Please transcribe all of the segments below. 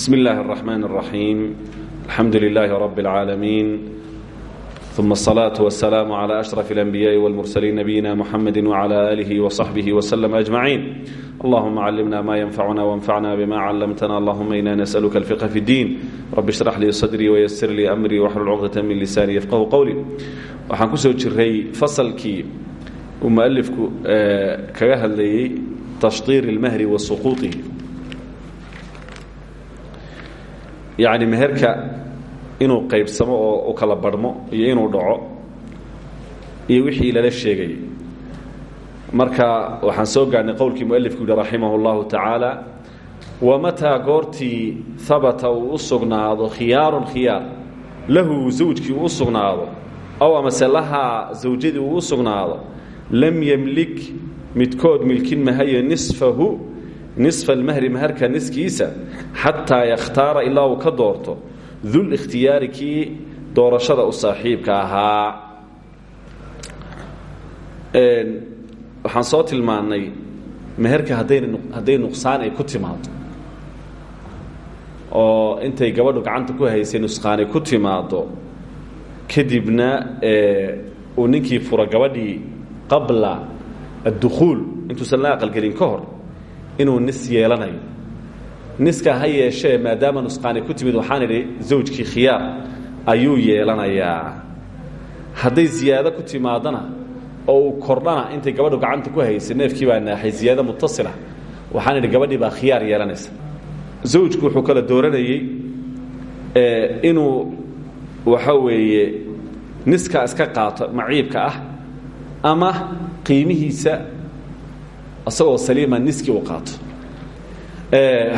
بسم الله الرحمن الرحيم الحمد لله رب العالمين ثم الصلاة والسلام على أشرف الأنبياء والمرسلين نبينا محمد وعلى آله وصحبه وسلم أجمعين اللهم علمنا ما ينفعنا وانفعنا بما علمتنا اللهم إنا نسألك الفقه في الدين رب اشرح لي صدري ويسر لي أمري واحلل عقدة من لساني يفقه قولي waxaan kusoo jiray fasalkii uu mualifku kaga hadlayey tashdiir اlmahri wa yacni meherka inuu qaybsamo oo u kala barhmo iyo inuu dhaco iyo wixii lala sheegayay marka waxaan soo gaarhnay qowlkii mualifku yihi raximah اllahu tacaala wamataa goortii habata uu u sugnaado khiyaarun khiyaar? Lahu zawjkii uu u sugnaado? Ow amase lahaa zawjadii lam yemlik midkood milkin mahayo nisfahu nisfa almahri maharka niskiisa xataa yakhtaara ilaa uu ka doorto dul ikhtiyaari kii doorashada u saaxiibka ahaa. Waxaan soo tilmaannay meherka haddayna hadday nuqsaan ku timaado oo intay gabadhu gacanta ku haysay nusqaani ku timaado kadibna uu ninkii furo gabadhii qabla addukhuul intuusan la aqalgelin ka hor inuu nis yeelanayo. Niska ha yeeshee maadaama nusqaani ku timid waxaan idhi zawjkii khiyaar ayuu yeelanayaa. Hadday ziyaado ku timaadana oo uu kordhana intay gabadhu gacanta ku haysay neefkii baa naaxay ziyaado mutasila waxaan idhi gabadhii baa khiyaar yeelanaysa. Zawjku wuxuu kala dooranayey inuu waxa weeye niskaa iska qaato maciibka ah ama qiimihiisa isagoo saliima niskii uu qaato.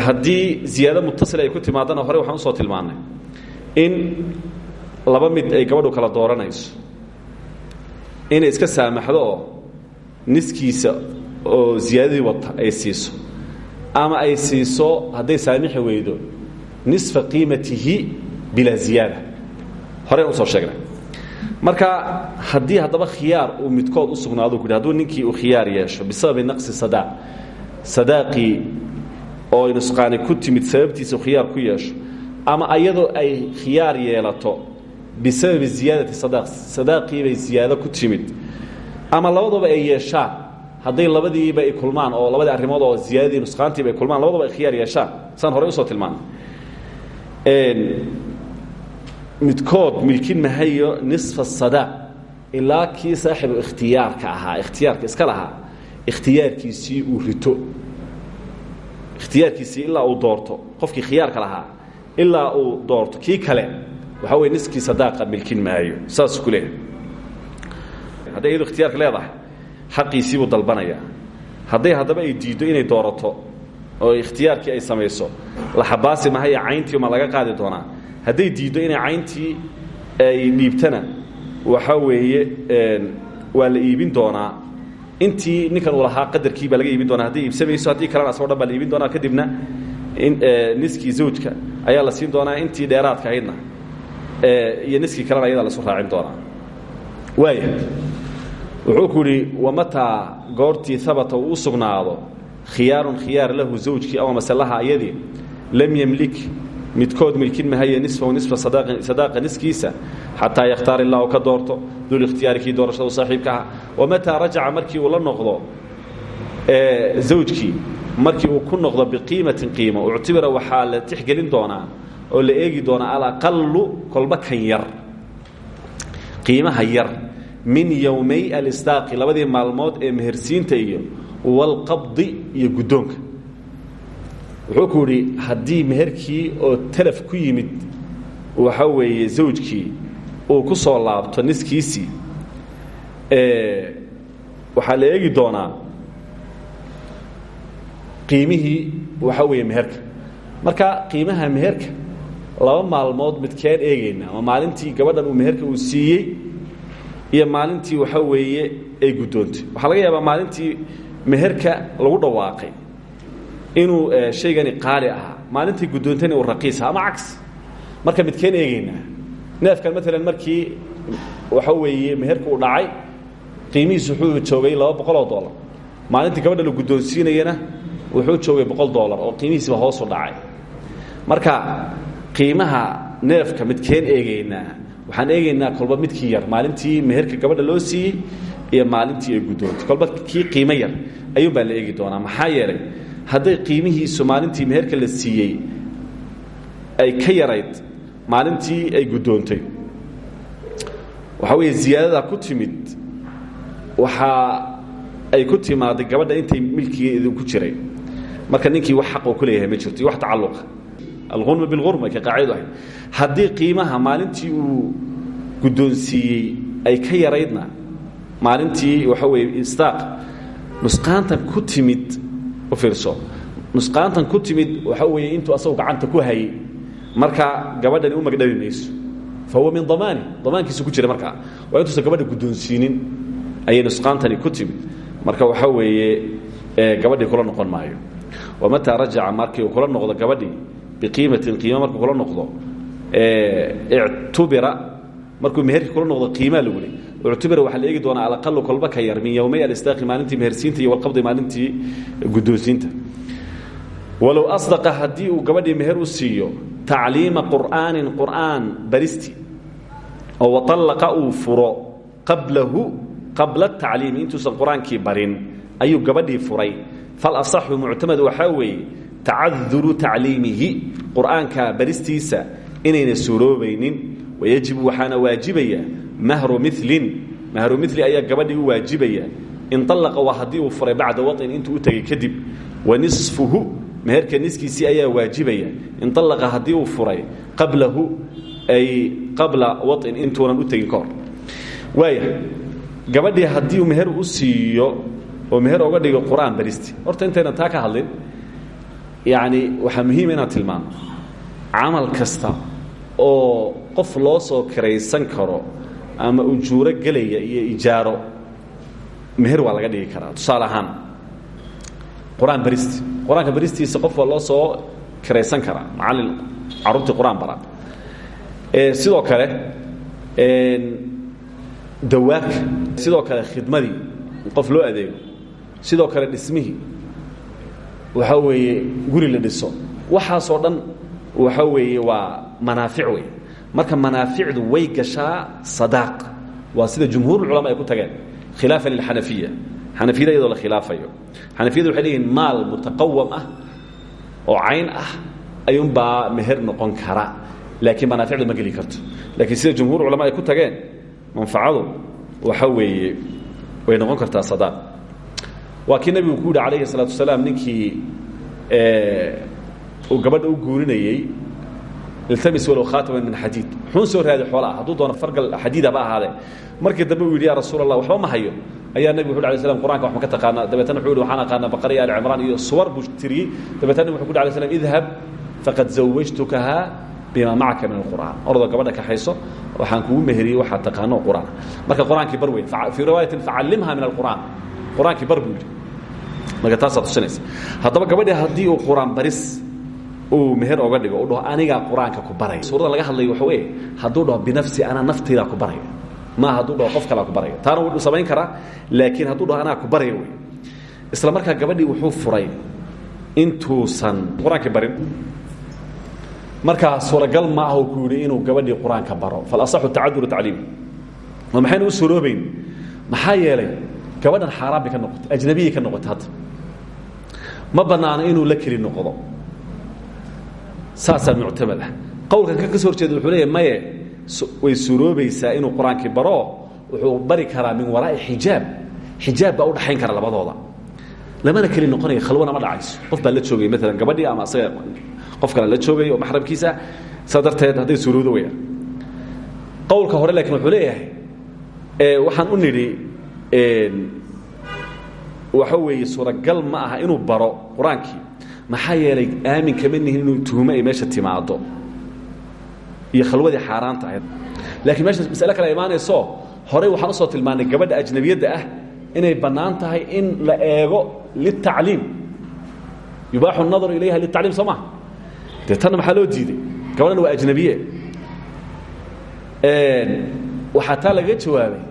Haddii ziyaado mutasila ay ku timaadana hore waxaan u soo tilmaannay in laba mid ay gabadhu kala dooranayso. Inay iska saamaxdo oo niskiisa oo ziyaadadii wata ay siiso. Ama ay siiso hadday saamixi weydo nisfa qiimatihi bilaa ziyaada. Horeen u soo sheegnay marka haddii haddaba khiyaar uu midkood u sugnaado ku hadduu ninkii uu khiyaar yeesho bisababi naqsi sadaaq sadaaqii oo nusqaani ku timid sababtiisa khiyaar ku yeesho ama ayadoo ay khiyaar yeelato bisababi ziyaadati sadaaq sadaaqiibay ziyaado ku timid ama labadaba ay yeeshaan hadday labadiiba ay kulmaan oo labadii arrimood oo ziyaadadii nusqaantiiba ay kulmaan labadaba ay khiyaar yeeshaan saan horey u soo tilmaanay midkood milkin mahayo nisfa sadaaq ilaa kii saaxibu ikhtiyaarka ahaa ikhtiyaarka iska lahaa ikhtiyaarkiisii uu rito. Ikhtiyaarkiisii ilaa uu doorto qofkii khiyaarka lahaa ilaa uu doorto kii kale waxaa weye niskii sadaaqa milkin maayo saasuu ku leeyahay hadday iyadu ikhtiyaarka leedahay xaqiisiibuu dalbanayaa hadday haddaba ay diiddo inay doorato oo ikhtiyaarkii ay samayso la xabaasi mahaya cayntii ma laga qaadi doonaa hadday diiddo inay cayntii ay dhiibtana waxa weeye waa la iibin doonaa. Intii ninkan uu lahaa qadarkii baa laga iibin doonaa. Hadday iibsamayso haddii kalena asagoo dhan baa la iibin doonaa. Kadibna niskii zawjka ayaa la siin doonaa intii dheeraadka ahaydna. Iyo niskii kalena ayadaa lasu raacin doonaa. Waaya wuxuu ku yidhi wamataa goortii habata uu u sugnaado khiyaarun khiyaar lahu zawjkii ama masalaha ayadii lam yemlik midkood milkin mahaye nisfahu nisfa sadaaqa niskiisa xataa yakhtaar ilaa uu ka doorto dul ikhtiyaari kii doorashada saaxiibka aha wamataa rajaca markii uu la noqdo zawjkii markii uu ku noqdo biqiimatin qiimo uctibira waxaa la tixgelin doonaa oo la eegi doonaa alaqalu kolba kan yar qiimaha yar min yowmay alistaaqi labadii maalmood ee mehersiinta iyo walqabdi iyo guddoonka wuxuu ku yidhi haddii meherkii oo talaf ku yimid waxa weeye zawjkii uu ku soo laabto niskiisii waxaa la eegi doonaa qiimihii waxa weeye meherka. Marka qiimaha meherka laba maalmood midkeen eegaynaa ama maalintii gabadhan uu meherka uu siiyey iyo maalintii waxa weeye ay guddoontay waxaa laga yaabaa maalintii meherka lagu dhawaaqay inuu shaygani qaali ahaa. Maalintii guddoontayna uu raqiisa ama cagsi marka midkeen eegaynaa neefkan maalan markii waxa weeye meherka uu dhacay qiimihiisu wuxuu joogay laba boqoloo dollar. Maalintii gabadha la guddoonsiinayana wuxuu joogay boqol dolar oo qiimihiisiba hoosu dhacay. Marka qiimaha neefka midkeen eegaynaa waxaan eegaynaa kolba midkii yar. Maalintii meherka gabadha loo siiyey iyo maalintii ay guddoontay kolba kii qiimo yar ayuun baa la eegi doonaa. Maxaa yeelay hadday qiimihiisu maalintii meherka la siiyey ay ka yarayd maalintii ay guddoontay waxaa weeye ziyaadada ku timid waxa ay ku timaaday gabadha intay milkigeedu ku jiray. Marka ninkii wax xaq oo ku leeyahay ma jirto iyo wax tacalluqa. Alghunma bilghurma ka qaacidadu ahayd. Haddii qiimaha maalintii uu guddoonsiiyey ay ka yaraydna maalintii waxa weeye istaaq nusqaantan ku timid u fiirso. Nusqaantan ku timid waxa weeye intuu asagu gacanta ku hayay marka gabadhani u magdhabi mayso. Fa huwa min damaani damaankiisu ku jira markaa waa intuusan gabadha guddoonsiinin ayay nusqaantani ku timid. Marka waxa weeye gabadhii kula noqon maayo. Wamataa rajaca markii uu kula noqdo gabadhii biqiimatin qiima markuu kula noqdo ictubira markuu meherkii kula noqdo qiimaa lagu le ictubira waxaa la eegi doonaa alaqalu kolba ka yar min yowmay alistaaqi maalintii mehersiinta iyo walqabdi maalintii guddoonsiinta walow asdaqa haddii uu gabadhii meher u siiyo tacliima qur'aanin qur'aan baristi oo waطallaqa uu furo qablahu qabla tacliimi intuusan qur'aankii barin ayuu gabadhii furay. Falasaxu muctamad waxaa weeye tacaduru tacliimihi qur'aanka baristiisa inayna suuroobaynin. Wayajibu waxaana waajibaya mahru milin mahru mili ayaa gabadhii u waajibaya. In allaqa waa haddii uu furay bacda wain intuu u tegey kadib. Wa nisfuhu meherka niskiisii ayaa waajibaya. In allaqa haddii uu furay qablahu ay qabla wain intuunan u tegin ka hor. Waaya gabadhii haddii uu meher u siiyo oo meher oga dhigo qur'aan baristi. Horta intaynan taa ka hadlin yacni waxaa muhiima inaan tilmaano camal kasta oo qof loo soo kiraysan karo ama ujuuro gelaya iyo ijaaro meher waa laga dhigi karaa tusaale ahaan qur'aan baristi. Qur'aanka baristiisa qof waa loo soo kiraysan karaa macallin carruurtii qur'aan bara sidoo kale dawaarka sidoo kale khidmadii qof loo adeego sidoo kale dhismihii waxaa weeye guri la dhiso. Waxaasoo dhan waxa weeye waa manaafic wey marka manaaficdu way gashaa sadaaq. Waa sida jumhuurulculama ay ku tageen. Khilaafan lilxanafiya. Xanafiyada iyadoo la khilaafayo. Xanafiyadu waxay leeyihiin maal mutaqawam ah oo cayn ah ayuunbaa meher noqon kara. Laakiin manaaficdu ma geli karto. Laakiin sida jumhuur culama ay ku tageen manfacadu waxa weeye way noqon kartaa sadaaq. Waa kii nebigu ku yidhi calayhi salaatu wasalaam ninkii uu gabadha u guurinayey iltamis walow khaataman min xadiid wuxuun soo raadi xoolaa hadduu doono fargal xadiidaba ahaadee markii dambe uu yidhi ya rasuul allah waxba ma hayo ayaa nebigu wuxu ly slam qur'anka wax ma ka taqaanaa dabeetana wuxuu yidhi waxaan aqaanaa baqara iyo ali cimraan iyo suwar buu tiriyey dabeetana nebigu wuxu uri alay slam idhab faqad zawajtukaha bima macaka min alqur'aan ordoo gabadha kaxayso waxaan kugu meheriyey waxaad taqaano qur'aan marka qur'aankii bar weyn fii riwaayatin facallimha min alqur'aan qur'aankii bar buu yidhi marka taasaa tusinaysa haddaba gabadhii haddii uu qur'aan baris uu meher oga dhigo u dhaho anigaa qur'aanka ku baraya. Suurada laga hadlayo waxa weye hadduu dhaho binafsi anaa naftaydaa ku baraya. Maaha hadduu dhaho qof kalaa ku baraya. Taana wuu samayn karaa laakiin hadduu dhaho anaa ku baraya wey isla markaa gabadhii wuxuu furay intuusan qur'aankii barin. Markaa suuragal ma ah ku yidhi inuu gabadhii qur'aanka baro. Falasaxu tacaduru tacliim. Oo maxayna u suroobayn maxaa yeelay gabadhan xaaraan bay ka noqotay ajnabiyay ka noqotay hadda. Ma bannaano inuu la keli noqdo saasaa muctamad ah. Qowlkan ka soo horjeeda wuxuu leeyahy maye way suroobaysaa inuu qur'aankii baro wuxuu bari karaa min waraa'i xijaab. Xijaab baa u dhaxayn kara labadooda. Lamana keli noqonaya khalwana ma dhacayso. Qof baa la joogaya maalan gabadhii ama asaga qof kale la joogay oo maxramkiisa saa darteed hadday suuroodo weyaan qowlka hore laakiin wuxuu leeyahay waxaan u nidhi waxa weeye suuragal ma aha inuu baro qur'aankii maxaa yeelay aamin kama nihin inuu tuhumo ay meesha timaado iyo khalwadii xaaraanta ahayd laakiin meesha masale kale imaanayso horey waxaan u soo tilmaanay gabadha ajnabiyadda ah inay bannaan tahay in la eego litacliim. Yubaaxu nadaru ilayha litacliim soo maha dee maxaa loo diiday? Gabadhan waa ajnabiye. Waxaa taa lagaga jawaabay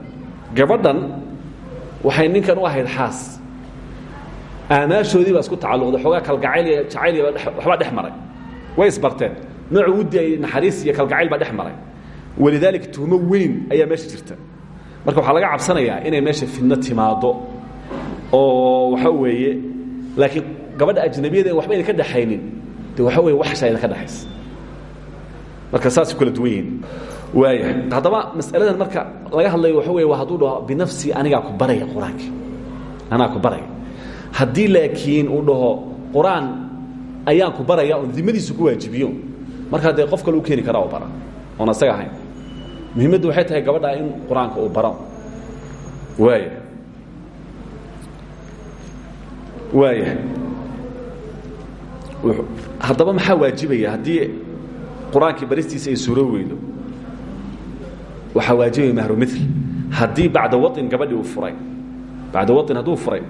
gabadhan waxay ninkan u ahayd xaas aamaashoodii baa isku tacalluqday xoogaa kalgacayl iyo jacayl iyo waxbaa dhex maray. Way isbarteen. Noocu wuddi ay naxariis iyo kalgacayl baa dhex maray. Walidaalika tuhmo weyn ayaa meesha jirta. Marka waxaa laga cabsanayaa inay meesha fidno timaado oo waxa weeye laakiin gabadha ajnabiyada waxba ayna ka dhexaynin de waxa weye waxsha ayna ka dhexaysa marka saasay kala duwan yihiin. Waaya haddaba masaladan marka laga hadlayo waxa wey waa hadduu dhaho binafsii anigaa ku baraya qur'aanka anaa ku baraya haddii laakiin uu dhaho qur'aan ayaan ku baraya oon dimadiisu ku waajibiyo markaa dee qof kale u keeni karaa oo bara. Oon asaga ahayn. Muhiimaddu waxay tahay gabadha in qur'aanka uu baro. Waaya waaya haddaba maxaa waajibaya haddii qur'aankii baristiisa ay suuro weydo? Waxaa waajibaya mahrumil haddii bacda wain gabadhii uu furay. Bacda wain hadduu furay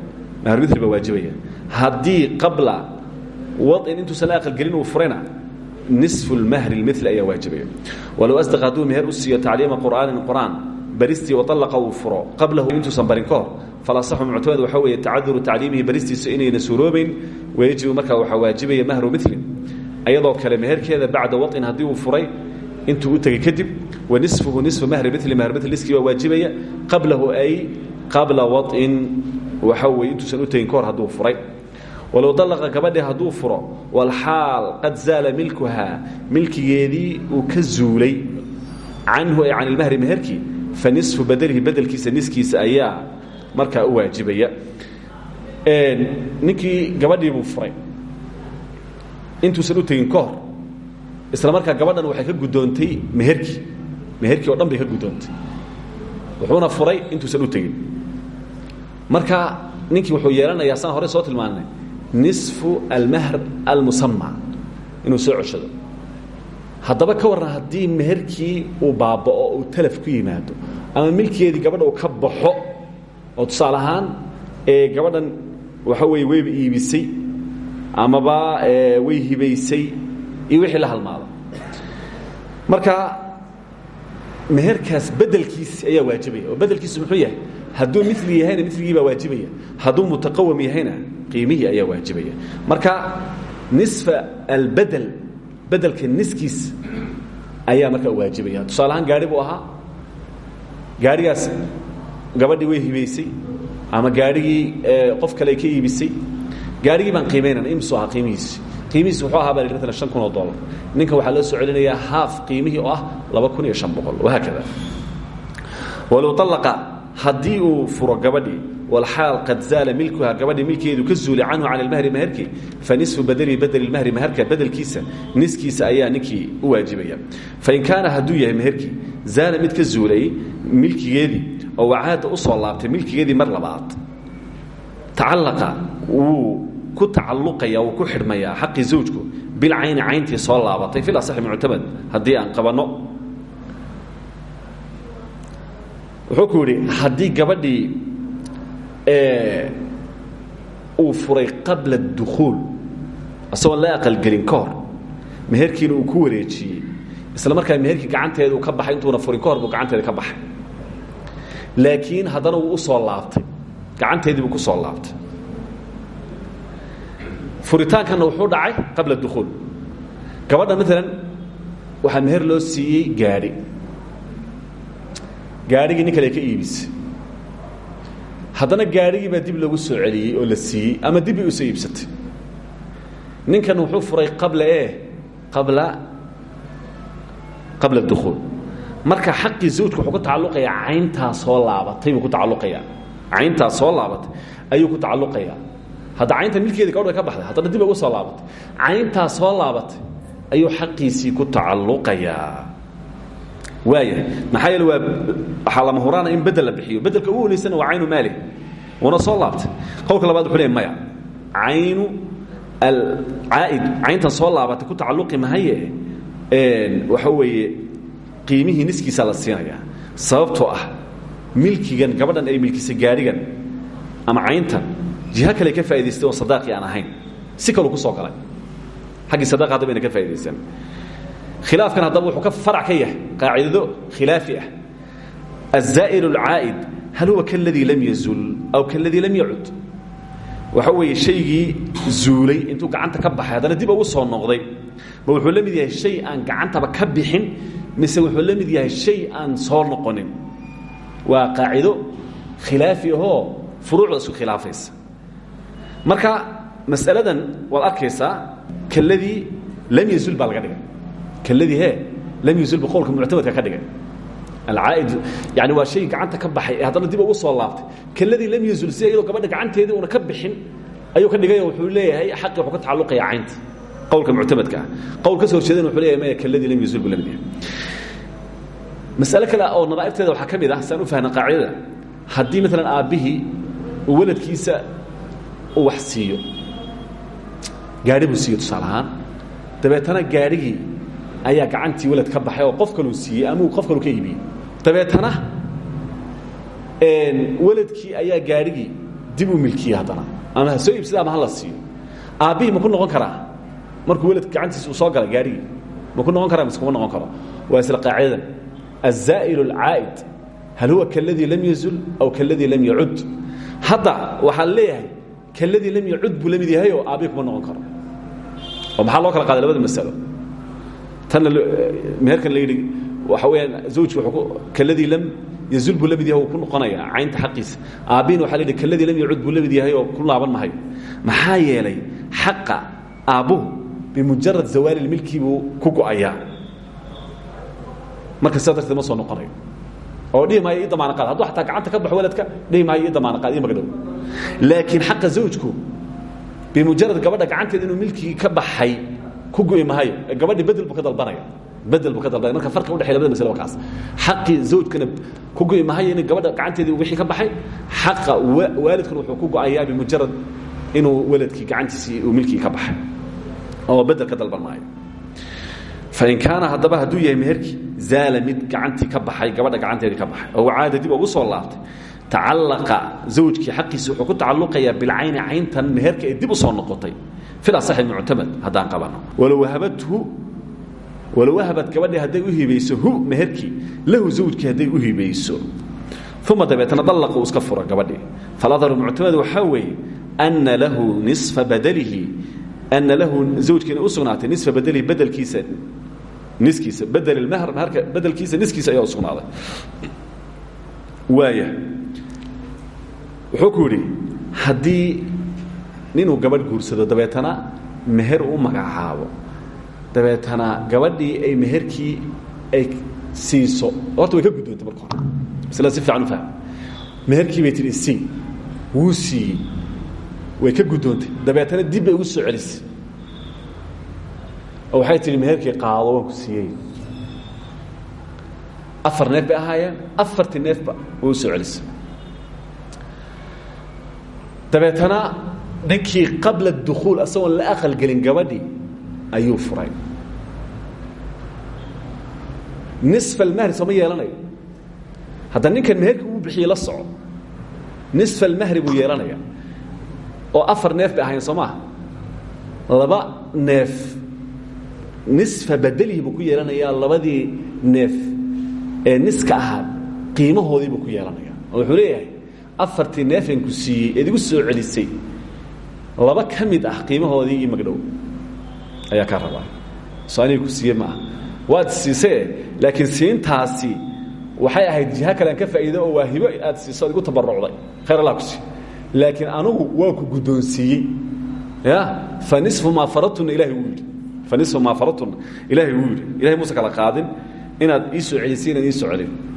mahrumil baa waajibaya haddii qabla wain intuusan la aqalgelin uu furayna nisfu lmahri lmil ayaa waajibaya walow asdaqa hadduu meher u siiyo tacliima qur'aanin qur'aan baristii waalaqa uu furo qablahu intuusan barin ka hor falasaxu muctamad waxaa weeye tacaduru tacliimihi baristiisa inayna suuroobayn wayajibu markaa waxaa waajibaya mahru milin ayadoo kale meherkeeda bacda wain haddii uu furay intuu u tegey kadib wa nisfuhu nisfu mahri mili mahr mil niskii baa waajibaya qablahu ay qabla wain waxa weye intuusan u tegin ka hor hadduu furay. Walow dalaqa gabadhi hadduu furo walxaal qad zaala milkuhaa milkigeedii uu ka zuulay. Canhu ay can ilmahri meherkii fa nisfu badelihi bedelkiisa niskiisa ayaa markaa u waajibaya. Ninkii gabadhii buu furay. Intuusan u tegin ka hor isla markaa gabadhan waxay ka guddoontay meherkii. Meherkii o dhan bay ka guddoontay wuxuuna furay intuusan u tegin marka ninkii wuxuu yeelanayaa saan hore soo tilmaanay nisfu almahr almusama inuu soo coshado ka warran haddii meherkii uu baaba'o uu talaf ku yimaado ama milkeedii gabadha uu ka baxo oo tusaale ee gabadhan waxa weeye weyba iibisay amaba way hibaysay iyo wixii la halmaado. Marka meherkaas bedelkiisi ayaa waajibaya oo bedelkiisu muxuu yahay hadduu mili yahayna miligii baa waajibaya. Hadduu mutaqawam yahayna qiimihii ayaa waajibaya. Marka nisfa albedel bedelka niskiis ayaa markaa waajibaya. Tusaale ahaan gaari buu ahaa. Gaarigaas gabadhii way hibaysay ama gaarhigii qof kale ka iibisay. Gaarigii baan qiimaynana imsuu ahaa qiimihiisi qiimihiisi wuxuu ahaa baa la maalan shan kun oo dollar ninka waxaa loo soo celinayaa haaf qiimihii oo ah laba kun iyo shan boqol wahaakada. Walow alaqa haddii uu furo gabadhii walxaal qad zaala milkuha gabadhii milkeedu ka zuulay canhu can ilmahri meherki fa nisfu badeli badeli mahri meherka bedelkiisa niskiisa ayaa ninkii u waajibaya. Fain kaana hadduu yahay meherkii zaala mid ka zuulay milkigeedii oo wacaada u soo laabtay milkigeedii mar labaad. Tacalaqa wuu ku tacalluqaya wuu ku xidhmayaa xaqii zawjku bilcayni cayntii soo laabatay fil asaxi muctamad haddii aan qabanno wuxuu ku yidhi haddii gabadhii uu furay qabla اdukhuul isagoon la aqalgelin ka hor meherkiina uu ku wareejiyey isla markaa meherkii gacanteeda uu ka baxay intuuna furin ka buu gacanteeda ka baxay. Laakiin haddana wuu soo laabtay gacanteedii buu ku soo laabtay. Furitaankana wuxuu dhacay qabla dukhuul gabadha maalan waxaa meher loo siiyey gaadhi gaadhigii nin ka iibisay haddana gaadhigii baa dib lagu soo celiyey oo la siiyey ama dib bay u soo iibsatay. Ninkan wuxuu furay qabla e qabla? Qabla dukhuul marka xaqii zawjka wuxuu ku tacalluqayaa cayntaa soo laabatay ku tacalluqayaa cayntaa soo laabatay ayuu ku tacalluqayaa hadda caynta milkeedii gabadha ka baxday haddana dib ugu soo laabatay. Cayntaa soo laabatay ayuu xaqiisii ku tacalluqayaa waayahay. Maxaa yeele waa waxaa lama huraana in bedel la bixiyo. Bedelka ugu wanaysana waa caynu maalih wuuna soo laabtay qowlka labaad wuxuu leey maya caynu alcaa'id cayntan soo laabatay ku tacalluqi mahaye. Waxa weeye qiimihii niskiisa la siinayaa. Sababtoo ah milkigan gabadhan ay milkisay gaadhigan ama cayntan jiho kale ka faa'idaystay oon sadaaqii aan ahayn. Si kaluu ku soo galay. Xaggii sadaqa hadda bayna ka faa'idaystaan khilaafkan haddaba wuxuu ka farac ka yahay qaacidado khilaafi ah. Azaa'il اlcaa'id hal huwa kaladii lam yazuul aw kaladii lam yacud waxa weeye shaygii zuulay intuu gacanta ka baxay dib ugu soo noqday. Ma wuxuu la yahay shay aan gacantaba ka bixin mise wuxuu la yahay shay aan soo noqonin? Waa qaacido khilaafi ahoo furuucda isku marka masaladan waad arkaysaa kaladii lam yazuul baa kaladii he lam yazul ba qowlka muctamadka ka dhigay. Alcaaid yani waa shay gacanta ka baxay ee haddana dib ugu soo laabtay. Kaladii lam yazul si iyadoo gabadha gacanteedii una ka bixin ayuu ka dhigay wuxuu leeyahay xaqii wuxuu ka tacalluqaya caynta qowlka muctamadka. Ah qowl ka soo horjeedana wuxuu leeyahay maya kaladii lam yazul buu la mid yahay masale kale oo nadaa'irteeda waxaa ka mid ah saan u fahna qaacidada. Haddii maalan aabbihii uu waladkiisa uu wax siiyo gaadhi buu siiyo tusaale ahaan. Dabeetana gaadhigii ayaa gacantii welad ka baxay oo qof kalu siiyey ama qof kalu ka iibiyey dabeetana weladkii ayaa gaarhigii dib u milkiyey haddana. Ama ha soo iibsada ama hala siiyo. Aabbihii ma ku noqon karaa? Markuu welad gacantiisa uu soo gala gaarhigii ma ku noqon karaa mise kuma noqon karo? Waa isla qaacidadan azaa'il اlcaa'id hal huwa kaladii lam yazul aw kaladii lam yacud hadda waxaa leeyahay kaladii lam yacud buu la mid yahay oo aabbihii kuma noqon karo. Oo maxaa loo kala qaaday labada masalo? Tanna meherkan la yidhi waxa weyaan zawjki kaladii lam yazul buu yahay ku noqonaya caynta xaqiisa. Aabbihina waxa la yidhi kaladii lam yacud buu yahay oo ku laaban mahayo maxaa yeelay xaqa aabbuhu bimujarad zawaali milki buu ku go'ayaa. Marka sidaa ma soo noqonayo. Oo dhihi maayo ii damaana xataa gacanta ka baxo waladka dhihi maayo ii damaana qaad ii magdhow zawjku bimujarad gabadha gacanteeda inuu milkigii ka baxay ku go'i mahayo gabadhi bedel buu ka dalbanaya. Bedel buu ka dalbanaya. Marka farqiga udhexeya labada masle waa kaas. Xaqii zawjkana ku go'i mahayo in gabadha gacanteedii wixii ka baxay xaqa waalidkuna wuxuu ku go'ayaa bimujarad inuu waladkii gacantiisii uu milkigii ka baxay oo bedel ka dalban maayo. Fain kaana haddaba hadduu yahay meherkii zaala mid gacantii ka baxay gabadha gacanteedii ka baxay oo caada dib ugu soo laabtay tacalaqa zawjkii xaqiisi wuxuu ku tacalluqayaa bilcayni cayntan meherka ee dib u soo noqotay muctamad haddaan qabano. Walow wahabat gabadhii hadday u hibayso hu meherkii lahu zawjkii hadday u hibayso uma dabeetna dallaqa uu iska fura faladharu muctamad waxaa weeye ana lahu nisfa badalihi ana lahu zawjkiina u sugnaatay nisfa badalihi bedelkiisa niskiisa bedel mahr maharka bedelkiisa niskiisa ayaa u sugnaaday. Waaya wuxuu ku ninuu gabadh guursado dabeetana meher u magacaabo. Dabeetana gabadhii ay meherkii ay siiso horta way ka guddoonta marka hore. Masla si fiican u fahm meherkii bay tihi sii wuu siiyey. Way ka guddoontay dabeetana dib bay ugu soo celisay. Oo waxay tihi meherkii qaado waan ku siiyey. Afar neef bay ahaayeen. Afartii neefba way u soo celisay. Dabeetana ninkii qabla dukhuul asagoon la aqalgelin gabadhii ayuu furay. Nisfa almahri sooma yeelanayo. Hadda ninkan meherkii uu bixiyey la soco nisfa almahri buu yeelanaya oo afar neef bay ahaayeen soo maaha laba neef. Nisfa badelihi buu ku yeelanayaa labadii neef ee niska ahaa qiimahoodii buu ku yeelanaya oo wuxuu leeyahay afartii neefan ku siiyey eed soo celisay laba ka ah qiimahoodii iyo magdhow ayaa kaa rabaa. Soo ku siiye waad siisee laakiin siintaasi waxay ahayd jiha kale aan ka faa'iido oo waa aad siiso ad igu khayr allah ku sii laakiin anugu waa ku guddoonsiiyey. Ya? Fa nisfu maa faradtuna ilahay wuu fa nisfu maa faradtuna ilaahay wuu yidhi. Ilahay kala qaadin inaad ii soo celisay inaad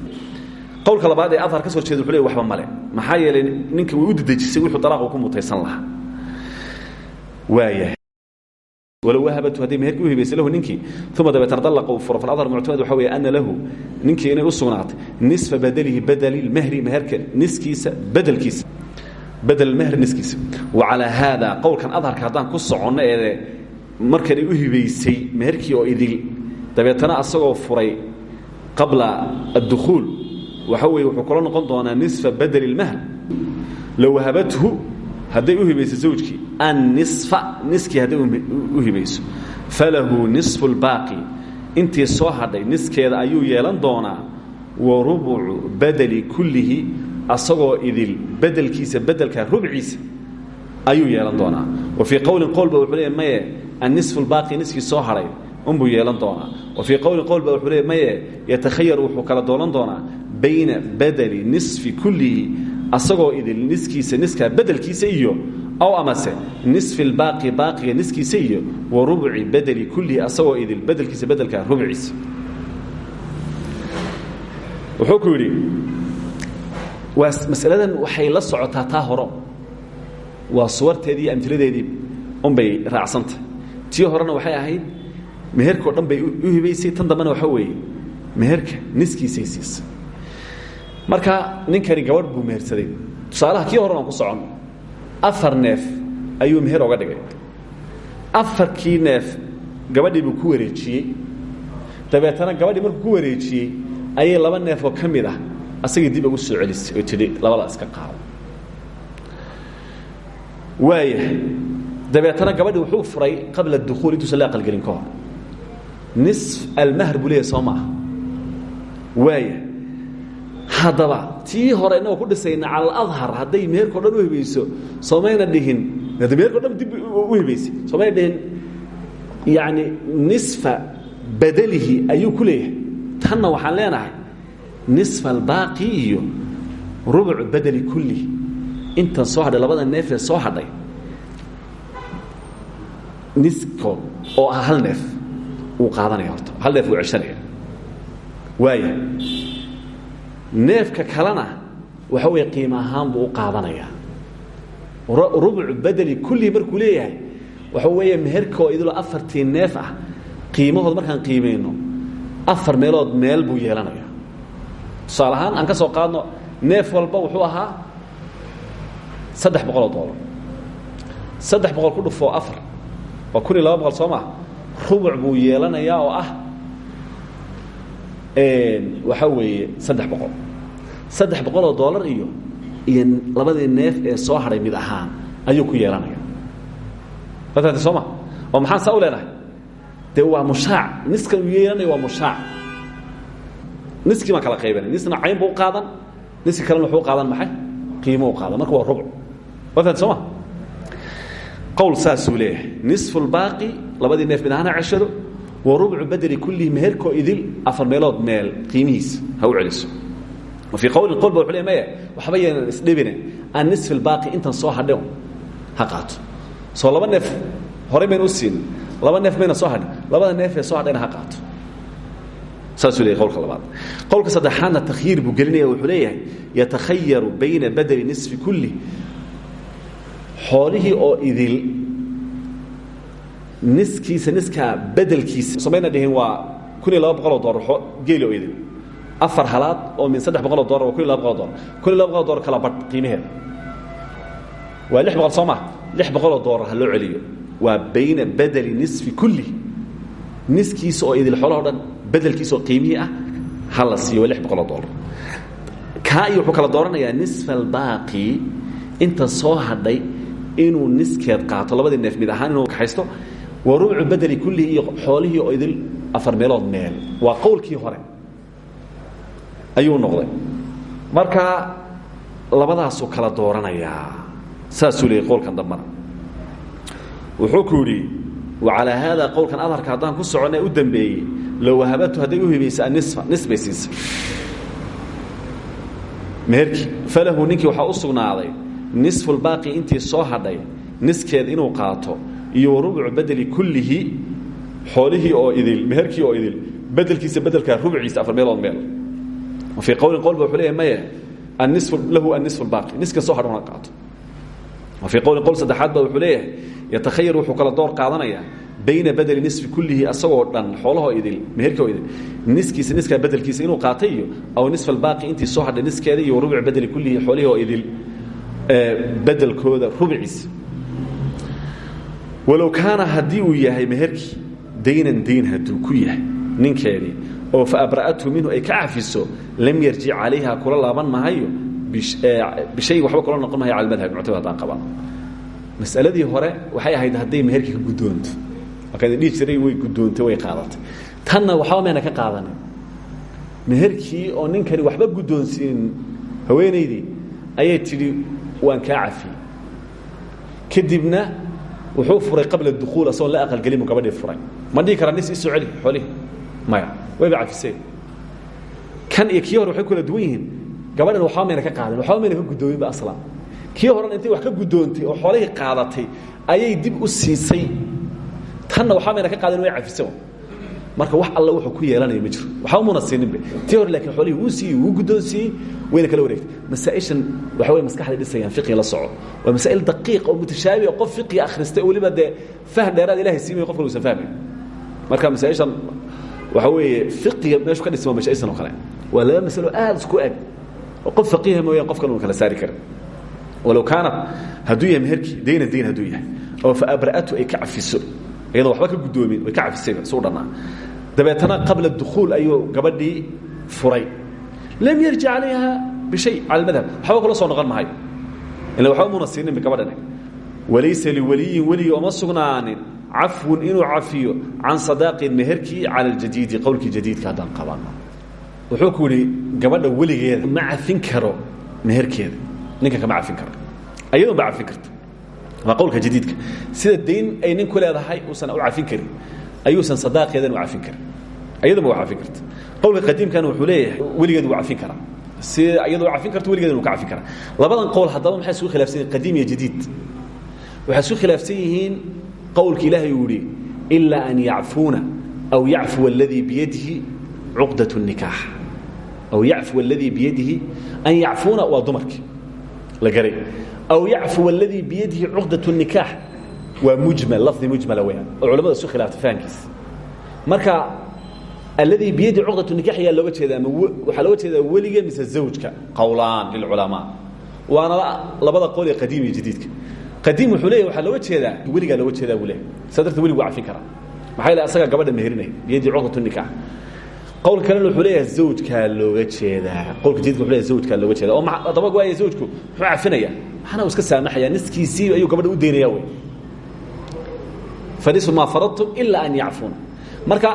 qowlka labaad ee adhar ka soo jeeda wuxu ley waxba male maxaa yeelay ninka way u dedejisay wuxuu dalaaqu ku mutaysan lahaa waaya walow wahabatu hadday meherkii u hibaysay lahu ninkii uma dabeetana dallaqa uu furo faladhar muctamad waxa weeye ana lahu ninkii inay u nisfa badelihi badeli lmehri meherka niskiisa bedelkiisa bedel meher niskiisa. Wa calaa haada qowlkan adharka haddaan ku soconno ee markanay u hibaysay meherkii oo idil dabeetana asagoo furay qabla addukhuul waxa weeye wuxuu kula noqon doonaa nisfa badeli lmahr low wahabathu hadday u hibayso zawjkii annisfa niskii hadday u hibayso falahu nisfu lbaaqi intii soo hadhay niskeeda ayuu yeelan doonaa wa rubucu badeli kullihi asagoo idil bedelkiisa bedelka rubciisa ayuu yeelan doonaa. Wa fii qowlin qowlba wuxuu leeya maye annisfu lbaaqi niskii soo hadhay unbuu yeelan doonaa. Wa fii qowlin qowl ba wuxuu leey maye yatakhayaru wuxuu kala doolan doonaa bayna badeli nisfi kullihi asagoo idil niskiisa niskaa bedelkiisa iyo aw amase nisfi lbaaqi baaqiga niskiisa iyo wa rubci badeli kullihi asagoo idil bedelkiisa bedelkaa rubciisa. Wuxuu ku yidhi waa masaladan waxay la socotaa taa horo waa suwarteedii amtiladeedii unbay raacsantah tii horena waxay ahayd meherkao dhan bay u hibaysay. Tan dambena waxa weeye meherka niskiisay siisay marka ninkani gabadh buu mehersaday tusaalaha kii horen aan ku socon. Afar neef ayuu meher oga dhigay. Afarkii neef gabadhii buu ku wareejiyey. Dabeetana gabadhii markuu ku wareejiyey ayay laba neef oo ka ah asagii dib ugu soo celisay oo tidhi labada iska qaado. Waayahay dabeetana gabadhii wuxuu furay qabla dukuul intuusan la aqalgelin ka hor. Nisf almahr buu leeyahy soo maaha waaya haddaba. Tii hore inagoo ku dhisayna cala aladhar hadday meherkao dhan u hibayso soomayna dhihin. De meherkao dhan dib u hibaysay soomayna dhihin. Yacni nisfa badelihi ayuu ku leeyahay. Tanna waxaan leenahay nisfa albaaqi iyo rubcu badeli kullihi soo hadhay labada neefee soo hadhay. Niskood oo ah hal neef wuu qaadanaya hal neef wuu ceshanaya. Waaya neefka kalena waxa weeye qiimo ahaan buu u qaadanayaa. Rubcu badeli kullihi markuu leeyahay waxa weeye meherkoo idiloo afartii neef ah qiimahood markaan qiimayno afar meelood meel buu yeelanaya tusaale aan ka soo qaadno neef walba wuxuu ahaa saddex boqoloo doolar saddex boqol ku dhufoo afar waa kun iyo laba boqol soo maa rubuc buu yeelanayaa oo ah waxaa weeye saddex boqol saddex boqoloo doolar iyo iyo labadii neef ee soo hadhay mid ahaan ayuu ku yeelanaya ata soo ma? Oo maxaan saa u leenahay de waa waa mushaac. Niskii baan kala qaybanay nisna cayn buu qaadan. Niski kalena wuxuu qaadan maxay? Qiimo u qaadan. Marka waa rubc wataad soo ma? Qowl saasuu nisfu lbaaqi labadii neef mid ahaan ha ceshado wa rubcu badeli kullihi meherkoo idil afar meelood meel qiimihiisa ha u celiso wa fii qowlin qol ba wuxuu leey maya waxba yeenan isdhibine. An nisfi lbaaqi intan soo hadhin ha qaato. Soo laba neef horey mayna u siin. Laba neef mayna soo hadhin. Labada neef ee soo hadhayna ha qaato. Saasuu leeyahy qowlka labaad. Qowlka saddexaadna takhyiir buu gelinaya wuxuu leeyahay yatakhayaru bayna badeli nisfi kulli. Xoolihii oo idil niskiisa niskaa bedelkiisa somayna dhihin waa kun iyo laba boqoloo doolar geeli oo idil afar halaad oo min saddex boqoloo dolar waa laba boqoloo dolar laba dolar kala badh qiimaheeda waa lix boqol soo maa lix boqoloo doolar ha loo celiyo. Waa bayna badeli nisfi kulli. Niskiisa oo idil xoolahoo dhan bedelkiisa oo qiimihii ah ha waa lix boqoloo dolar kaa kala dooranayaa nisfa albaaqi inta soo hadhay inuu niskeed qaato labadii neef mid ahaan inuu kaxaysto wa rubcu badeli kullihi iyo xoolihii oo idil afar meelood meel. Waa qowlkii hore ayuu noqday. Marka labadaasuu kala dooranayaa saasuu leeyay qowlkan dambana wuxuu ku yidhi wacalaa haada qowlkan adharka haddaan ku soconnay u dambeeyey low wahabatu hadday u hibaysa anisfa nis bay siisay. Meherkii falahu ninkii waxaa u sugnaaday nisfulbaaqi intii soo hadhay niskeed inuu qaato iyo rubcu bedeli kullihi xoolihii oo idil meherkii oo idil bedelkiisa bedelkaa rubciisa afar meelood meel fii qowlin qol ba wuxuu leeyahay maya lahu annisfu lbaaqi niska soo hadhona qaato. Fii qowlin qol saddexaad ba wuxuu leeyahay yatakhayar wuxuu kala door qaadanayaa bayna badeli nisfi kullihi asagoo dhan xoolahoo idil meherkii oo idil. Niskiisa niskaa bedelkiisa inuu qaatay iyo aw nisfa albaaqi intii soo hadhay niskeeda iyo rubcu bedeli kullihi xoolihii oo idil bedelkooda rubciisa walow kaana haddii uu yahay meherkii daynan dayn hadduu ku yahay ninkeedii oo fa abra'athu minhu ay ka cafiso lam yarjic calayha kula laaban mahayo bishay waxba kula noqon mahayo cala madhab muctamad haddaan qabano masaladii hore waxay ahayd hadday meherkii ka guddoonto. Markaad dhihi jiray way guddoontay way qaadatay tanna waxba mayna ka qaadanin. Meherkii oo ninkani waxba guddoonsiinin haweenaydii ayay tidhi waan kaa cafiyey kadibna wuxuu furay qabla dukuul asagoon la aqalgelin gabadhii furay. Ma dhihi karaa nis isoo celi xoolihii maya. Wayba cafiseen kan iyo kii hore waxay kala duwan yihiin. Gabadhan waxba mayna ka qaadin waxba mayna ka guddoominba aslan kii horena intay wax ka guddoontay oo xoolihii qaadatay ayay dib u siisay. Tanna waxba mayna ka qaadin way cafiseen marka wax alla wuxuu ku yeelanayo ma jiro. Waxba muna siininbe tii hore laakiin xoolihii wuu siiyey wuu guddoonsiiyey wayna kala wareegtay. Masaa'ishan waxa wey maskaxday dhisayaan fiqi la soco. Waa masaa'il daqiiq oo mutashaabiha qof fiqi akhristay oo weliba dee fahm dheeraad ilahay siimaya qof kale usan fahmayn marka masaa'ishan waxa weeye fiqiga meeshu ka dhisma masaa'ishan oo kale. Waa laba masalo aad isku eg oo qof faqiiha mooyaan qof kale una kala saari karin walow kaanat hadduu yahay meherkii dayna dayn hadduu yahay oo fa abra'atu ay ka cafiso. Iyadoo waxba ka guddoomin way ka cafisayba suu dhannaa. Dabeetana qabla dukhuul ayuu gabadhii furay. Lam yarji calayha bishay cala almadhab waxba kula soo noqon mahayo ila waxba muna siininba gabadhani. Walaysa liwaliyin weligii oma sugnaanin cafwun inuu cafiyo can sadaaqin meherkii cala aljadiidi qowlkii jadiidka haddaan qabano wuxuu ku yidhi gabadha weligeeda ma cafin karo meherkeeda. Ninkan kama cafin karo. Ayadun ba cafin karta waa qowlka jadiidka. Sida dayn ay nin ku leedahay uusan u cafin karin ayuusan sadaaqeedan u cafin karin. Ayaduba waa cafin karta. Qowlka qadiimkana wuxuu leeyahay weligeed wuu cafin karaa. Sida iyadoo cafin karto weligeedna wuu ka cafin karaa. Labadan qowl haddaba maxay isku khilafsan yihiin qadiim iyo jadiid? Waxay isku khilaafsan yihiin qowlka ilaahay uu yidhi an yacfuuna aw yacfuwa aladii biyadihi cuqdat nikaax aw yacfuwa aladii biyadihi an yacfuuna waa dumarkii la garay. Aw yacfuwa aladii biyadihi cuqdat nikaax waa mujmal lafdi mujmala weya oo culamada isu khilaafta fahamkiisa. Marka alladii biyadi cuqdat nikaax ayaa looga jeedaa ama waxaa looga jeedaa weliga mise zawjka qowlaan lilculamaa. Waana labada qol qadiim iyo jadiidka qadiim wuxuu leeyahy waxaa looga jeedaa weligaa looga jeedaa buu leeyahy saa darteed weligu waa cafin karaa. Maxaa yeele asagaa gabadha meherinaya biyadi cuqdat nikax qowl kalena wuxuu leeyahay zawjkaa looga jeedaa. Qowlka jadiidka wuxuu leeyahay zawjkaa looga jeedaa. Oo daba waaya zawjku muxuu cafinaya maxana uu iska saamaxaya niskiisii ayuu gabadha u daynaya wey. Fanisu maa faradtum ilaa an yacfuuna. Marka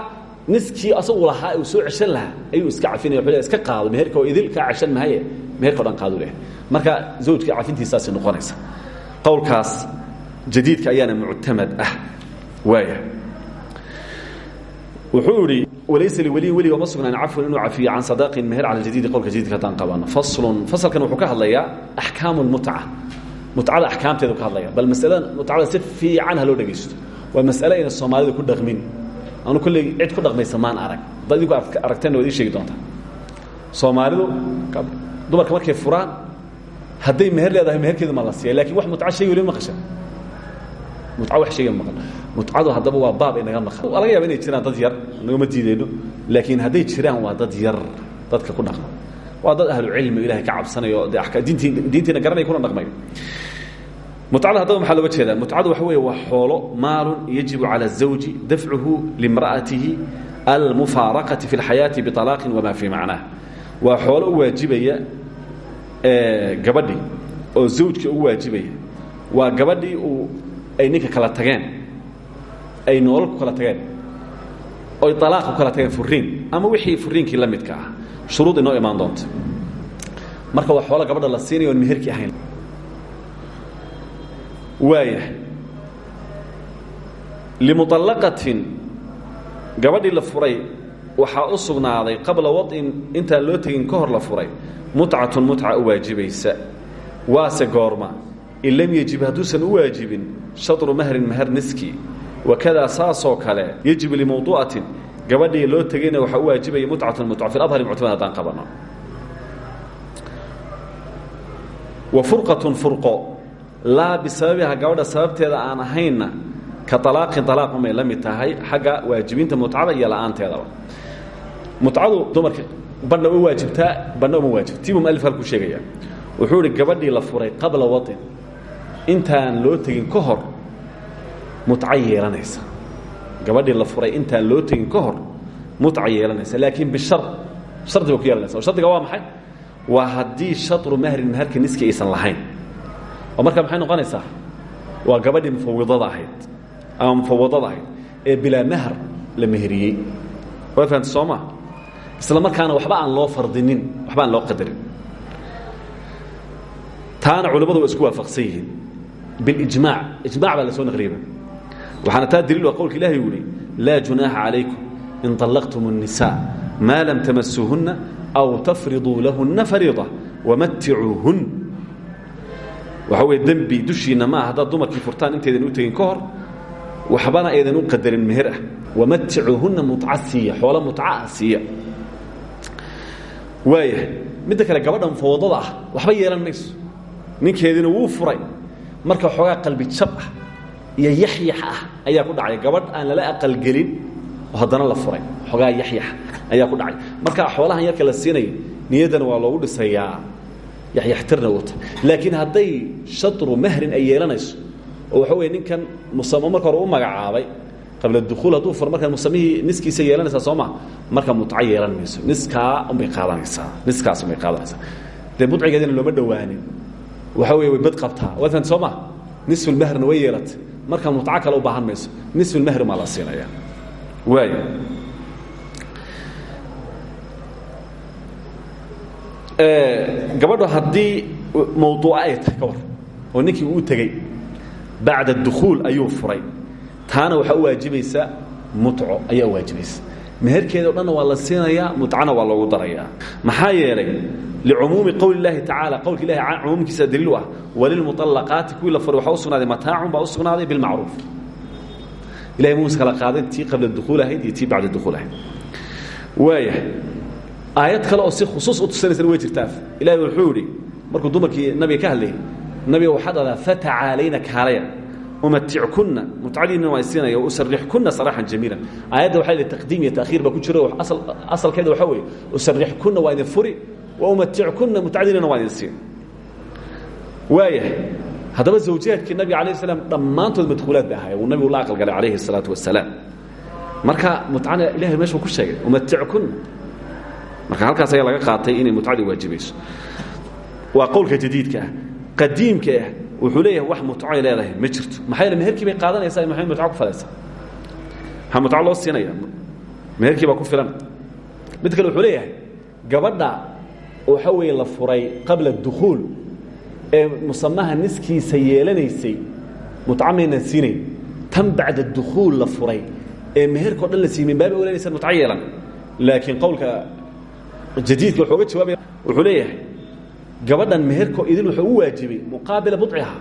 niskii asagu lahaa uu soo ceshan lahaa ayuu iska cafinaya wuxuu iska qaado meherka oo idil kaa ceshan mahaye meherka o dhan qaadu leh marka zawjka cafintiisaasay noqonaysa qowlkaas jadiidka ayaana muctamad ah. Waaya wuxuu idhi walaysa liweliyin weliga uma sugnaan cafwan inuu cafiyo can sadaaqin meher cala jadiidi qowlka jadiidka haddaan qabano faslun fasalkan wuxuu ka hadlayaa axkaamu lmutca mutcada axkaamteedu ka hadlaya bal masalada mutcada si fiican ha loo dhegaysto. Waa masale ayna soomaalidu ku dhaqmin. Anu kolley cid ku dhaqmaysa maan arag. Haddaad idinku aragteenna waad ii sheegi doontaa. Soomaalidu dumarka markay furaan hadday meher leedahay meherkeedu ma la siiya lakin wax mutca shayga weli ma maqashan mutca wax shayga maqan mutcadu haddaba waa baab inaga maqan waa laga yaaba inay jiraan dad yar nagama diideyno laakiin hadday jiraan waa dad yar dadka ku dhaqma waa dad ahlu cilmi ilahay ka cabsanayo de diintii diintiina garanaya kuna dhaqmayo mutcada haddaba maxaa looga jeedaa mutcadu waxa weeye waa xoolo maalun yajibu cala الزawji dafcuhu limra'atihi almufaaraqati fi اlxayaati biطalaaqin wama fii macnaah waa xoolo u waajibaya gabadhii oo zawjka ugu waajibaya waa gabadhii uu ay ninka kala tageen ay noolal kala tageen oy alaaq kala tageen furiin ama wixii furiinkii la midka ah. Shuruud inoo imaan doonta. Marka waa xoolo gabadha la siinayo on meherkii ahayn. Waaya limuطallaqatin gabadhii la furay waxaa u sugnaaday qabla waطin intaan loo tegin ka hor la furay mutcatun mutca u waajibaysa. Waase goorma. In lam yejib hadduusan u waajibin shaطru mahrin mahar niski. Wakadaa saasoo kale yejib limawduu'atin gabadhii loo tegayna waxaa u waajibaya mutcatun mutca fi adhari muctamad haddaan qabano. Wa furqatun furqo. Laa bisababiha gabadha sababteeda aan ahaynna ka alaaqin alaaq umay la tahay xagga waajibinta mutcada iyo la'aanteedaba. Mutcadu dumarka badhna u waajibtaa badhna uma waajibta. Tiibuu mualif halkuu sheegaya. Wuxuu ihi gabadhii la furay qabla waطin intaan loo tegin ka hor mutca yeelanaysa. Gabadhii la furay intaan loo tegin ka hor mutca yeelanaysa. Laakiin bishar shardi ba ku yeelanaysa. Oo shardiga waa maxay? Waa haddii shaطru mahrin maharka niski aysan lahayn. Oo markaa maxay noqonaysaa? Waa gabadhii mufawidada ahayd ama mufawadada ahayd ee bilaa mahar la meheriyey waa fahamta soo maa isla markaana waxba aan loo fardinin waxba aan loo qadarin taana culimmadu waa isku waafaqsan yihiin bilijmaac ijmac baa la soo naqliyaba waxaana taa daliil a qowlka ilahi uu yihi laa junaaxa calaykum in طallaqtum الnisaa maa lam tamasuuhunna aw tafriduu lahunna fariida wamaticuuhun waxa weye dembi dushiinna ma ah haddaad dumarkii furtaan intaydan u tegin ka hor waxbana aydan u qadarin meher ah wamaticuuhunna muca siiya xoolo mucaah siiya waaya midda kale gabadhan fawdada ah waxba yeelan mayso. Ninkeediina wuu furay. Marka xoogaa qalbi jab ah iyo yaxyax ah ayaa ku dhacay. Gabadh aan lala aqalgelin oo haddana la furay. Xoogaa yaxyax ayaa ku dhacay. Marka xoolahan yarka la siinayo niyaddana waa loogu dhisayaa yaxyaxtirna wata laakiin hadday shadru mahrin ay oo waxa weye ninkan musamo marka u magacaabay qabla dukuul hadduu furo markaa musamihii niskiisa yeelanaysaa soo ma marka mutco yeelan mayso. Niskaa unbay qaadanaysaa. Niskaas unbay qaadanaysaa. Dee budcigeedina looma dhowaanin. Waxa weye way bad qabtaa waad fahanti soo ma nisfulmahrna way yeelatay. Marka mutco kale u baahan mayso. Nisfulmahri maa la siinaya. Waay gabadho haddii mawduuca ay tahay ka war oo ninkii uu tegey bacda dukuul ayuu furay taana waxaa u waajibaysa mutco ayaa u waajibaysa. Meherkeeda o dhanna waa la siinayaa mutcana waa loogu darayaa. Maxaa yeelay licumuumi qowli اllahi tacaala qowlka ilahi cumuumkiisa daliil u ah walilmuطalaqaati kuwii la furay waxaa u sugnaaday mataacun baa u sugnaaday bilmacruuf. Ilahay muus kala qaadan tii qabla dukuul ahayd iyo tii bacda dukuul ahayd. Waaya aayad kale oo si khusuus u tusanaysana way jirtaa. Ilahi wuxuu idhi markuu dumarkii nabiga ka hadlayay nabiga waxaa dhadaa fatacaalayna kaalaya umatickuna mutcadiinna waa siinaya usarixkuna saraaxan jamiila. Aayadda waxa la taqdiim iyo taakhiir baa ku jiro asalkeeda waxaa weeye usarixkuna waa idin furi wa umatickuna mutcadiinana waa idin siin. Waayahay haddaba zawjaadkii nabiga alayh slam dhammaantood madkhuulaad bay ahaayeen uu nabigu la aqalgalay calayhi الsalaatu wasalaam marka mutcana ilahay meeshuu ku sheegay umatickuna marka halkaas ayaa laga qaatay inay mutcadii waajibayso waa qowlka jadiidka ah qadiimka ah wuxuu leeyahay wax mutcoay leedahay ma jirto. Maxaa yeele meherkii bay qaadanaysaa maxay mutco ku falaysaa? Maxaa mutco loo siinaya meherkii baa ku filan. Mid kale wuxuu leeyahay gabadha waxa weeye la furay qabla dukhuul ee musamaha niskiisa yeelanaysay mutco maynan siinayn. Tan bacda dukhuul la furay ee meherkao dhan la siiyey min baabi olanaysan mutco yeelan. Laakiin qowlka jadiidka wuxuu uga jawaabaya wuxuu leeyahay gabadhan meherko idin wuxuu u waajibay muqaabila budciha.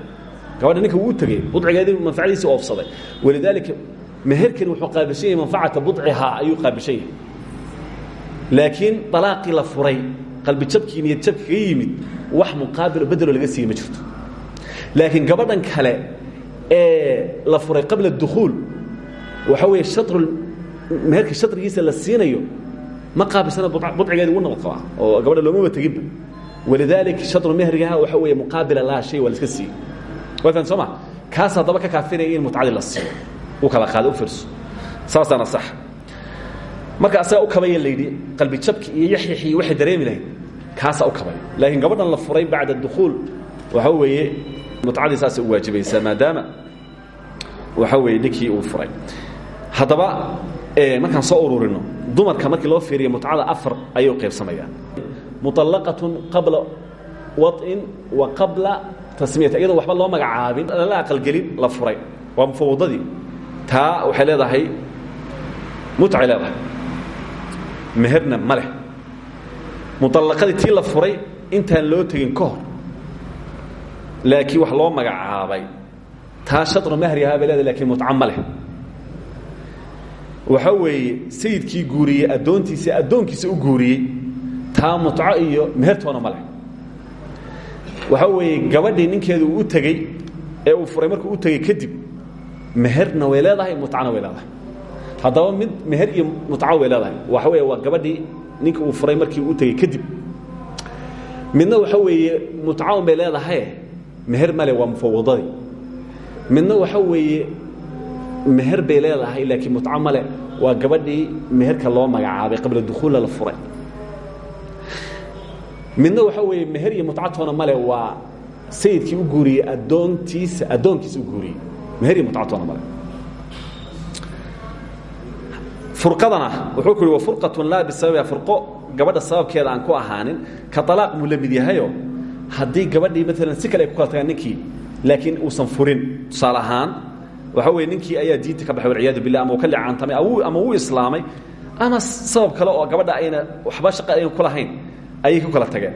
Gabadha ninka uu tegey budcigeedii manfacadiisii oofsaday walidaalika meherkani wuxuu qaabilshan yahay manfacata budcihaa ayuu qaabilshan yahay laakiin dalaaqii la furay qalbi jabkii niyad jabki kaga yimid wax muqaabilo bedelo laga siiyey ma jirto. Laakiin gabadhan kale ee la furay qabla dukhuul waxa weeye shatru meherka shatrigiisa la siinayo ma qaabilsana budcigeedi ugu nabad qabaa oo gabadha loomaba teginba walidaalika shadru mehrigaha waxa weeye muqaabila laa shay waa la iska siiyey waatan soo ma kaas haddaba ka kaafinaya in mutcadii la siiyo uu kala qaado u firso saasaana sax marka asagaa u kabaya layidhi qalbi jabki iyo yaxyaxii waxay dareemi lahayd kaasaa u kabaya laakiin gabadhan la furay bacda dukhuul waxa weeye mutcadii saasay u waajibaysaa maadaama waxa weeye ninkii uu furay haddaba markaan soo ururino dumarka markii loo fiiriya mutcada afar ayay u qaybsamayaan muطalaqaة qabla waطin wa qabla tasmiyati iyadoo waxba loo magacaabin lala aqalgelin la furay waa mufawdadii taa waxay leedahay mutcay leedahay meherna ma leh muطalaqadii tii la furay intaan loo tegin ka hor laakiin wax loo magacaabay taa shaطru mahri ahaa bay leedahay lakin mutca ma leh waxa weeye sayidkii guuriyey addoontiisa addoonkiisa u guuriyey taa mutco iyo mehertoona ma leh. Waxa weeye gabadhii ninkeedu u tegey ee uu furay markuu u tegey kadib meherna way leedahay mutcana way leedahay. Haddaba mid meher iyo mutco way leedahay. Waxa weeye waa gabadhii ninka uu furay markii u tegey kadib. Midna waxa weeye mutcaun bay leedahay meher male waa mufawadadii midna waxa weeye meher bay leedahay laakiin mutco male waa gabadhii meherka loo magacaabay qabla dukhuula la furay midna waxa weeye meher iyo mutcatoona male waa sayidkii u guuriyey addoontiisa addoonkiisa u guuriyey. Meher iyo mutcatoona male furqadana wuxuu ku yidhi wa furqatun laa bisababiha furqo gabadha sababkeeda aan ku ahaanin ka alaaq mid yahayo. Haddii gabadhii maalan si kale ku kala ninkii laakiin uusan furin. Tusaale waxa weye ninkii ayaa diinta ka baxay walciyaadu billah ama uu ka licaantamay ama uu islaamay ama sabab kale oo gabadha ayna waxba shaqa ayna ku lahayn ayay ku kala tageen.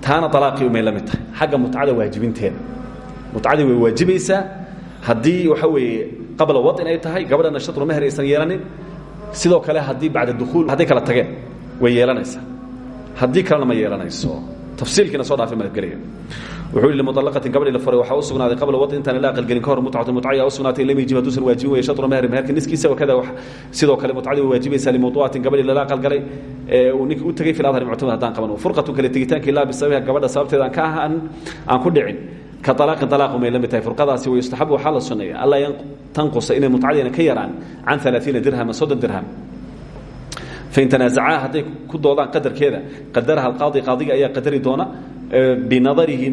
Taana alaaqii umay la mid tahay. Xagga mutcada waajibinteeda. Mutcadii way waajibaysaa. Haddii waxa weeye qabla wadin ay tahay gabadhana shatru meher aysan yeelanin sidoo kale haddii bacda dukuul hadday kala tageen way yeelanaysaa. Haddii kalena ma yeelanayso. Tafsiilkiina soo dhaafay maadgelaya wuxuu yihi muطalaqatin gabadhii la furay waxaa u sugnaaday qabla wad intaan la aqalgelin ka hor mutcatu mutcaya u sugnaatay lam yajib hadduusan waajibin weye shatru meher meherka niskiisa wakada sidoo kale mutcadii way waajibaysaa limawduucatin gabadhii lala aqalgalay ee uu ninka u tegey fi adhari muctamad haddaan qaban furqatu kale tegitaankii laa bisababiha gabadha sababteeda aan ka ahaan aan ku dhicin. Ka alaaqin alaaqu may la mid tahay furqadaasi wayustaxabu waxaa la sunneeya allaa tanqusa inay mutcadiina ka yaraan can alaaiina dirhama soddon dirham. Fain tanaazacaa hadday ku doodaan qadarkeeda qadaraha alqaadi qaadiga ayaa qadari doona binadarihi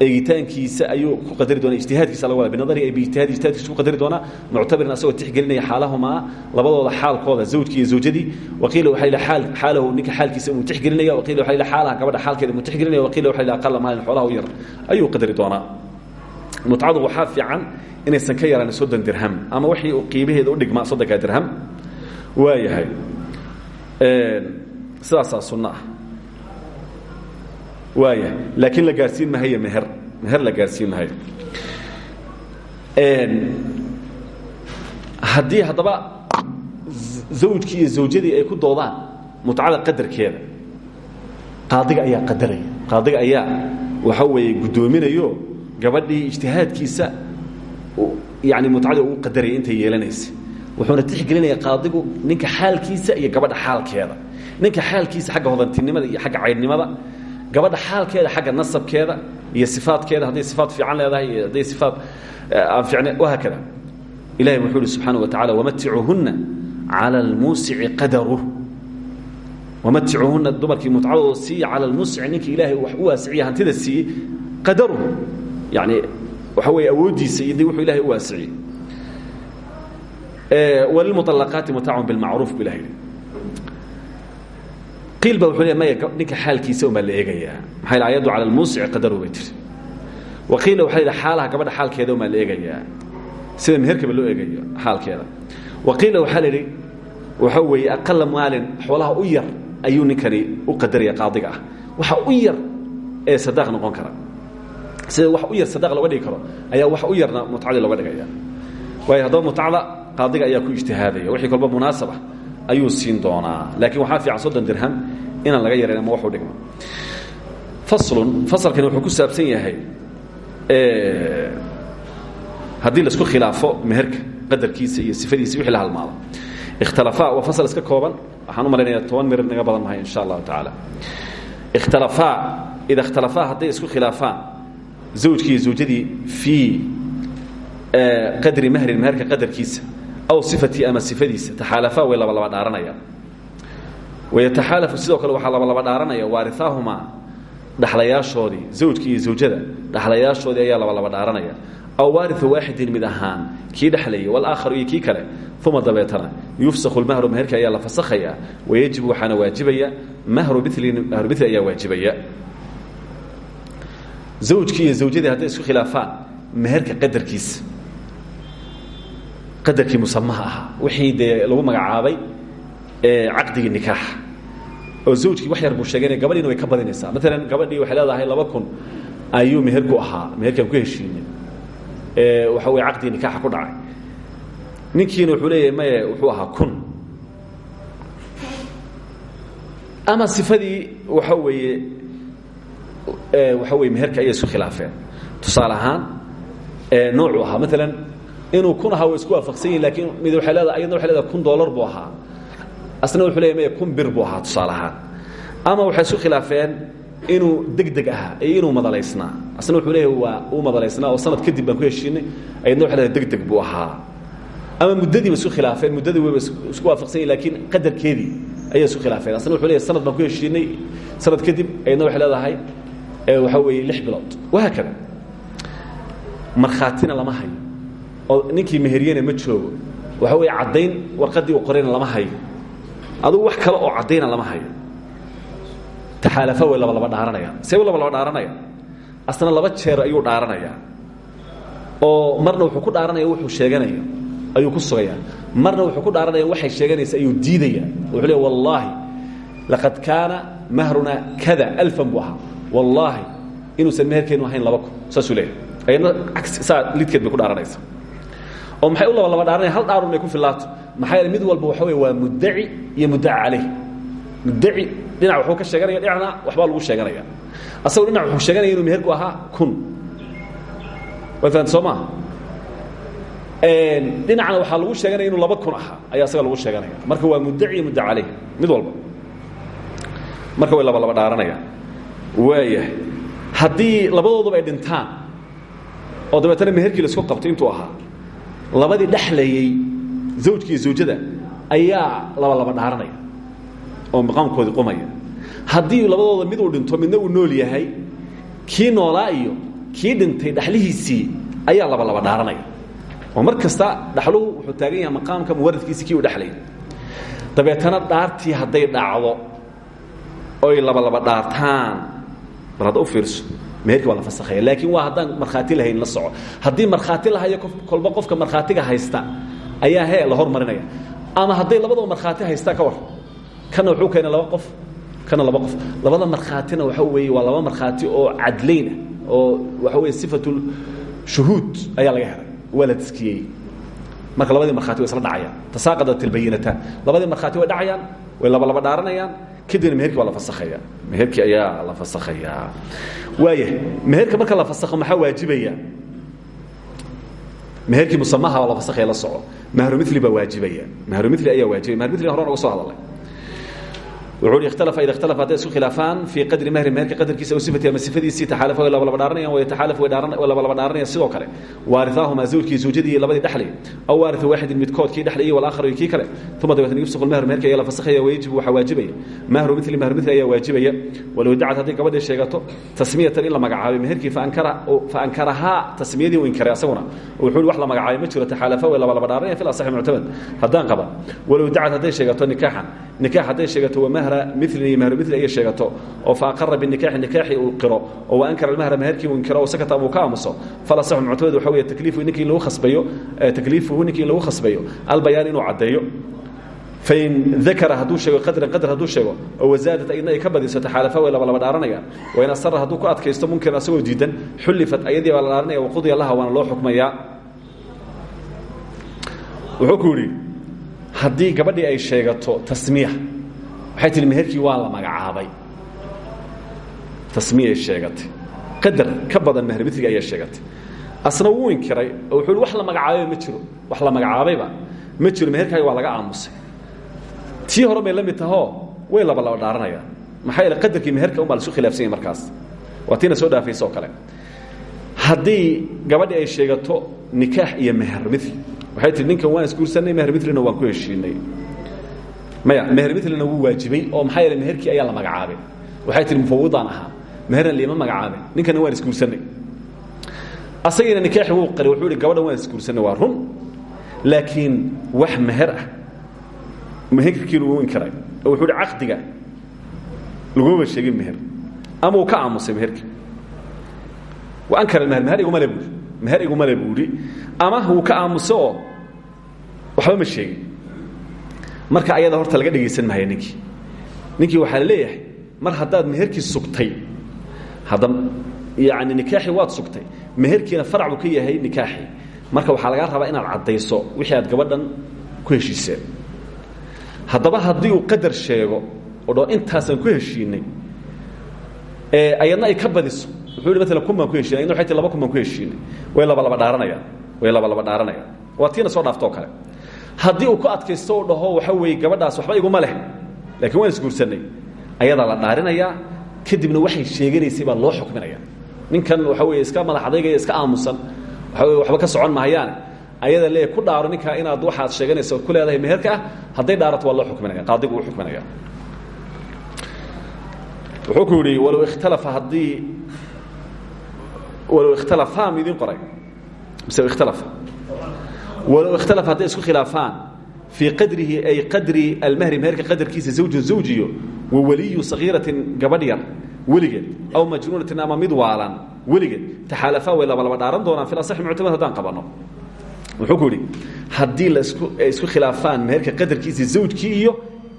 eegitaankiisa ayuu ku qadari doona ijtihaadkiisa laga wada binadarihi ay biijtihaadi ijtihaadkiisa ku qadari doona muctabiran asagoo tixgelinaya xaalahumaa labadooda xaalkooda zawjkii iyo zawjadii. Waqiila waxaa ila xaal xaalahu ninka xaalkiisa inuu tixgelinaya. Waqiila waxaa ila xaalaha gabadha xaalkeeda inuu tixgelinaya. Waqiila waxaa ila aqala maalin xoolaha u yar. Ayuu qadari doonaa. Mutcadu waxaa fiican inaysan ka yaraan soddon dirham ama wixii qiimaheeda u dhigmaa soddonkaa dirham. Waayahay sidaasaa sunno ah waayahay laakiin la gaarsiin mahayo meher meher la gaarsiin mahayo haddii haddaba zawjkii iyo zawjadii ay ku doodaan mutcada qadarkeeda qaadiga ayaa qadaraya. Qaadiga ayaa waxa weeye guddoominayo gabadhii ijtihaadkiisa yani mutcada uu qadaraya intay yeelanaysa. Wuxuuna tixgelinaya qaadigu ninka xaalkiisa iyo gabadha xaalkeeda. Ninka xaalkiisa xagga hodantinimada iyo xagga caydhnimada gabadha xaalkeeda xagga nasabkeeda iyo sifaadkeeda hadday sifaad fiican leedahay iyo hadday sifaad aan fiicnayn wahaakada ilahay wuxuu ihi subxaana wa tacala wamaticuuhunna cala almuusici qadaruh wamaticuuhunna dumarkii mutcadooda siiya cala almuusici ninkii ilaahay wax u waasiciya hantida siiyey qadaruhu. Yani waxa weeye awooddiisa iyo de wuxuu ilahay u waasiciyey. Wlmualaqaati matacun bilmacruuf bu ilah qiil ba wuxuu le maya ninka xaalkiisa unbaa la eegayaa maxaa yidhi ayaddu cala almuusici qadaru bay tiri wa qiila waxa yidhi xaalaha gabadha xaalkeeda unbaa la eegayaa sida meherkaba loo eegayo xaalkeeda. Wa qiila waxaa la yidhi waxa weeye aqala maalin xoolaha u yar ayuu ninkani u qadaraya qaadiga ah. Waxa u yar ee sadaaq noqon kara. Sida wax u yar sadaaq looga dhigi karo ayaa wax u yarna mutcadii looga dhigaya. Waayo haddaba mutcada qaadiga ayaa ku ijtihaadaya. Wixii kolba munaasab ah ayuu siin doonaa. Laakiin waxaa fiican soddon dirham inaan laga yarayn ama waxu dhigmo faslun fasalkani wuxuu ku saabsan yahay haddii la isku khilaafo meherka qadarkiisa iyo sifadiisa wixii la halmaado. Ikhtilafaa waa fasal iska kooban. Waxaan u malaynayaa toban mir naga badan mahay insha allahu tacaala. Ikhtilafaa ida ikhtilafaa hadday isku khilaafaan zawjkii iyo zawjadii fii qadri mahrin meherka qadarkiisa aw sifatii ama sifadiisa taxaalafaa way labalaba dhaaranayaan wayataxaalafu sidoo kale waxaa labalaba dhaaranaya waarihaahumaa dhaxlayaashoodii zawjkii iyo zawjada dhaxlayaashoodii ayaa labalaba dhaaranaya aw waariu waaxidin mid ahaan kii dhexlayay walaakharu iyo kii kale uma dabeetana yufsaku lmahru meherka ayaa la fasakhayaa wayajibu waxaana waajibaya mahru milin mahru mili ayaa waajibaya zawjkii iyo zawjadii hadday isku khilaafaan meherka qadarkiisa qadarkii musamaha ahaa. Wixii dee lagu magacaabay caqdigii nikaaxa oo zawjkii wax yar buu sheegay gabadhiina way ka badinaysaa maalan gabadhii waxay leedahay laba kun ayuu meherku ahaa meherkaan ku heshiinay. Waxa weye caqdigii nikaaxa ku dhacay. Ninkiina wuxuu leeyahay maye wuxuu ahaa kun. Ama sifadii waxa weeye waxa weye meherka ayay isku khilaafeen. Tusaale ahaan noocuu ahaa. Maalan inuu kun ahaa way isku waafaqsan yihiin lakiin mid waay leedahay ayadna waxay leedahay kun dollar buu ahaa. Asna wuxuu leeyahy maya kun bir buu ahaa tusaale ahaan. Ama waxay isku khilaafeen inuu deg deg ahaa iyo inuu madalaysnaa. Asna wuxuu leeyahay waa uu madalaysnaa oo sanad kadib baan ku heshiinay. Ayadna waxay leedahay deg deg buu ahaa. Ama muddadiiba isku khilaafeen muddadii wayba isku waafaqsan yihiin lakiin qadarkeedii ayay isku khilaafeen. Asna wuxuu leeyahay sanad baan ku heshiinay sanad kadib ayadna waxay leedahay waxaa weeye lix bilood. Wahaakada. Markhaatina lama hayo oo ninkii meheryena ma joogo. Waxa weeye caddayn warqaddii uu qorayna lama hayo. Adugu wax kale oo caddayna lama hayo. Taxaalafa way labalaba dhaaranayaan. See u labalaba dhaaranayaan. Asna laba jeer ayuu dhaaranayaa oo marna wuxuu ku dhaaranaya wuxuu sheeganayo ayuu ku sugayaa marna wuxuu ku dhaaranaya waxay sheeganaysa ayuu diidaya wuxuu leey wallaahi laqad kaana mahruna kada alfan buu ahaa. Wallaahi inuusan meherkeenu ahayn laba kun. Saasuu leeyahy ayadna saa lidkeed bay ku dhaaranaysa oo maxay u laba laba dhaaranaya hal dhaarun bay ku fillaato maxaa yeele mid walba waxa wey waa muddaci iyo muddaca caleyh. Muddaci dhinac wuxuu ka sheeganaya dhinacna waxbaa lagu sheeganaya. Asagoo dhinac wuxuu sheeganaya inuu meherku ahaa kun. Way fahamta soo maaha dhinacna waxaa lagu sheeganaya inuu laba kun ahaa ayaa asaga lagu sheeganaya. Marka waa muddaci iyo muddaca caleyh mid walba. Marka way laba laba dhaaranayaan waayahay haddii labadooduba ay dhintaan oo dabeetana meherkii la isku qabtay intuu ahaa labadii dhexlayey zawjkii zawjada ayaa laba laba dhaaranaya oo maqaamkoodii qumaya. Haddii labadooda mid uu dhinto midna uu nool yahay kii noolaa iyo kii dhintay dhaxlihiisii ayaa laba laba dhaaranaya. Oo mar kasta dhaxluhu wuxuu taagan yahay maqaamka muwaradkiisii kii uu dhexlayay dabeetana dhaartii hadday dhacdo oy laba laba dhaartaan mar hadda u fiirso meherkii waa la fasakhaya laakiin waa haddaan markhaati lahayn la soco. Haddii markhaati lahayo kolba qofka markhaatiga haysta ayaa he la hormarinaya. Ama hadday labadaba markhaati haystaa ka war. Kana wuxuu keenay laba qof kana laba qof. Labada markhaatina waxa weeye waa laba markhaati oo cadlaynah oo waxa weye sifatul shuhuud ayaa laga helay. Waa la taskiyey marka labadii markhati way isla dhacayaan. Tasaaqadat albayinataan labadii markhaati way dhacayaan way laba laba dhaaranayaan kadibna meherkii waa la fasakhaya. Meherkii ayaa la fasakhayaa waaya meherka marka la fasakho maxaa waajibaya? Meherkii musamaha la fasakhaya la soco. Mahrumili baa waajibaya. Mahrumili ayaa waajibaya. Mahrumili horan uga soo hadalay wuxuu hi ikhtalafa ida ikhtalafa hadday isku khilaafaan fii qadri mahri meherka qadarkiisa sifati ama sifadiisii taxaalafa way laba laba dhaaranayaan wayataxaalafu way laba laba dhaaranayaan sidoo kale waarithaahumaa zawjkii zawjadii labadii dhexlay aw waarithu waaxidin midkood kii dhexlayay walaakhar iyo kii kale uma dabeetna yufsiqu lmahru meherka ayaa la fasakhaya wayajibu waxaa waajibaya mahru mili mahru mili ayaa waajibaya walow dacad hadday gabadhii sheegato tasmiyatan in la magacaabay meherkii faankara faankarahaa tasmiyadii u inkaray asaguna wuxuu wax la magacaabay ma jiro taxaalafa way laba laba dhaaranayaan fi asaxi muctamad haddaan qaban walow dacad hadday sheegato nikaaxan nikaax hadday sheegato wa mahra milin iyo mahru mili ayay sheegato. Oo fa aqara binikaaxi nikaaxi uu qiro. Oo wa ankara almahra meherkii uu inkiro oo sakata ama uu ka aamuso falasaxu muctamad waxa weeye takliifuhu ninkii in lagu khasbayo takliifuhu ninkii in lagu khasbayo. Albayaan inuu caddeeyo. Fain dakara hadduu sheego qadran qadar hadduu sheego oo wasaadat ayadna ay ka badiso taxaalafa way laba laba dhaaranayaan. Wain asara hadduu ku adkaysto munkiran asagoo diidan xullifat ayadii baa la dhaaranaya waqudiya laha waana loo xukmayaa. Wuxuu ku yidhi haddii gabadhii ay sheegato tasmiya waxay tihi meherkii waa la magacaabay. Tasmiyay sheegatay. Qadar ka badan meher miliga ayay sheegatay. Asna wuu inkiray oo wuxuu wax la magacaabayba ma jiro. Wax la magacaabayba ma jiro meherkaaga waa laga aamusay. Tii hore bay la mid tahoo way laba laba dhaaranayaan maxaa yeele qadarkii meherka unbaa laisu khilaafsan yahy markaas. Waa tiina soo dhaafaysa oo kale haddii gabadhii ay sheegato nikaax iyo meher mil waxay tihi ninkan waan isguursanay meher milina waan ku heshiinay. Maya meher milina wuu waajibay oo maxaa yeele meherkii ayaa la magacaabay. Waxay tihi mufawidaan ahaa. Meherna liima magacaabay. Ninkana waan isguursanay asagiina nikaaxi wuu qari wuxuu hi gabadhan waan isguursanay waa run. Laakiin wax meher ah meherkiinu wuu inkiray oo wuxuu hi caqdiga lagumaba sheegin meher. Ama uu ka aamusay meherkii ankara meher meher iguma le buuri meher iguma le buuri ama wuu ka aamuso oo waxba ma sheegin. Marka ayada horta laga dhegaysan maayo ninkii. Ninkii waxaa la leeyahay mar haddaad meherkii sugtay hadda yani nikaaxii waad sugtay meherkiina farac buu ka yahay nikaaxii marka waxaa lagaa rabaa inaad caddayso wixii aad gabadhan ku heshiiseen. Haddaba haddii uu qadar sheego oo dho intaasaan ku heshiinay ayadna ay ka badiso wuxuu hi maala ku heshiinay waxay ti laba kun ku heshiinay way laba laba dhaaranayaan. Way laba laba dhaaranayaan. Waa tiina soo dhaaftoo kale. Haddii uu ku adkaysto dhaho waxa weeye gabadhaas waxba iguma leh laakiin waan isguursanay. Ayadaa la dhaarinayaa kadibna waxay sheeganaysay baa loo xukminaya. Ninkan waxa weye iska madax iska aamusan wey waxba ka socon mahayaane ayada leeya ku dhaaro ninkaa inaad waxaad sheeganaysa ku leedahay meherka ah dhaarato waa loo xukminaya. Qaadigu uu xukminaya. Wuxuu ku yidhi walow ikhtalafa haddii walow ikhtalafaa midiin qoray mise ikhtalafa walow ikhtalafa hadday isku khilaafaan fii qadrihi ay qadri almahri meherka qadarkiisa zawjun zawjiyo wa waliyu sagiiratin gabadh yar weligeed aw majnuunatin ama mid waalan weligeed taxaalafaa way labalaba dhaaran doonaan fi asaxi muctamad haddaan qabanno wuxuu ku yidhi haddii lasku ay isku khilaafaan meherka qadarkiisa zawjkii iyo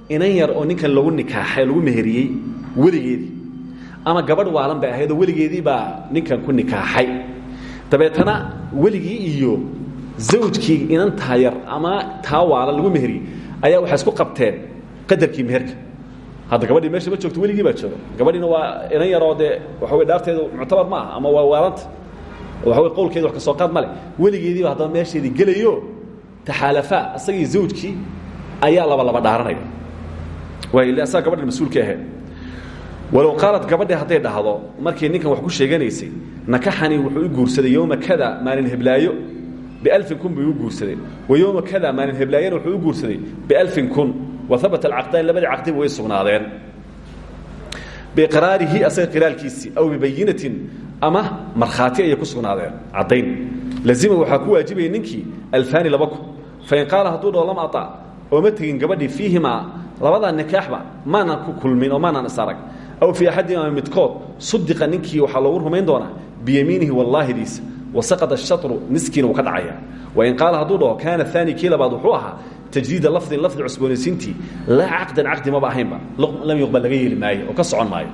inan yar oo ninkan lagu nikaaxay lagu meheriyey weligeedii ama gabadh waalan bay ahayd oo weligeedii baa ninkan ku nikaaxay. Dabeetana weligii iyo zawjkii inantaa yar ama taa waalan lagu meheriyey ayaa waxay isku qabteen qadarkii meherka. Hadda gabadhii meesha ma joogto weligii baa jooga. Gabadhiina waa inan yaroo dee waxa wey dhaarteedu muctabar ma aha ama waa waalanta waxa wey qowlkeeda wax ka soo qaad ma leh. Weligeediiba haddaba meesheedii gelayo taxaalafaa isagii zawjkii ayaa laba laba dhaaranaya. Waay ille asaga gabadhan mas'uulka ahayd walow qaalad gabadhi hadday dhahdo markii ninkan wax ku sheeganaysay nakaxanii wuxuu u guursaday yowma kada maalin heblaayo bialfin kun buu guursaday. Wa kada maalin heblaayana wuxuu u guursaday bialfin kun. Wa habata alcaqdaan labadii caqdiba way sugnaadeen. Biqraarihi asaga qiraalkiisii aw bibayinatin ama markhaati ayay ku sugnaadeen. Caddayn. Lazima waxaa ku waajibaya ninkii alfaani laba kun. Fain qaala hadduu dhaho lam aطac ooma tegin gabadhii fiihimaa labadaa nikaaxba maanaan ku kulmin oo maanaan isarag aw fii axadihima midkood sudiqa ninkii waxaa loogu rumayn doonaa biyamiinihi wallaahidiisa wasaqada shatru niskiina wuu ka dhacaya wain qaala hadduu dhaho kaana aani kii labaad wuxuu ahaa tajdiida lafdin lafdi cusboonaysiintii laa caqdan caqdi maba ahaynba lam yuqbal laga yeeli maayo oo ka socon maayo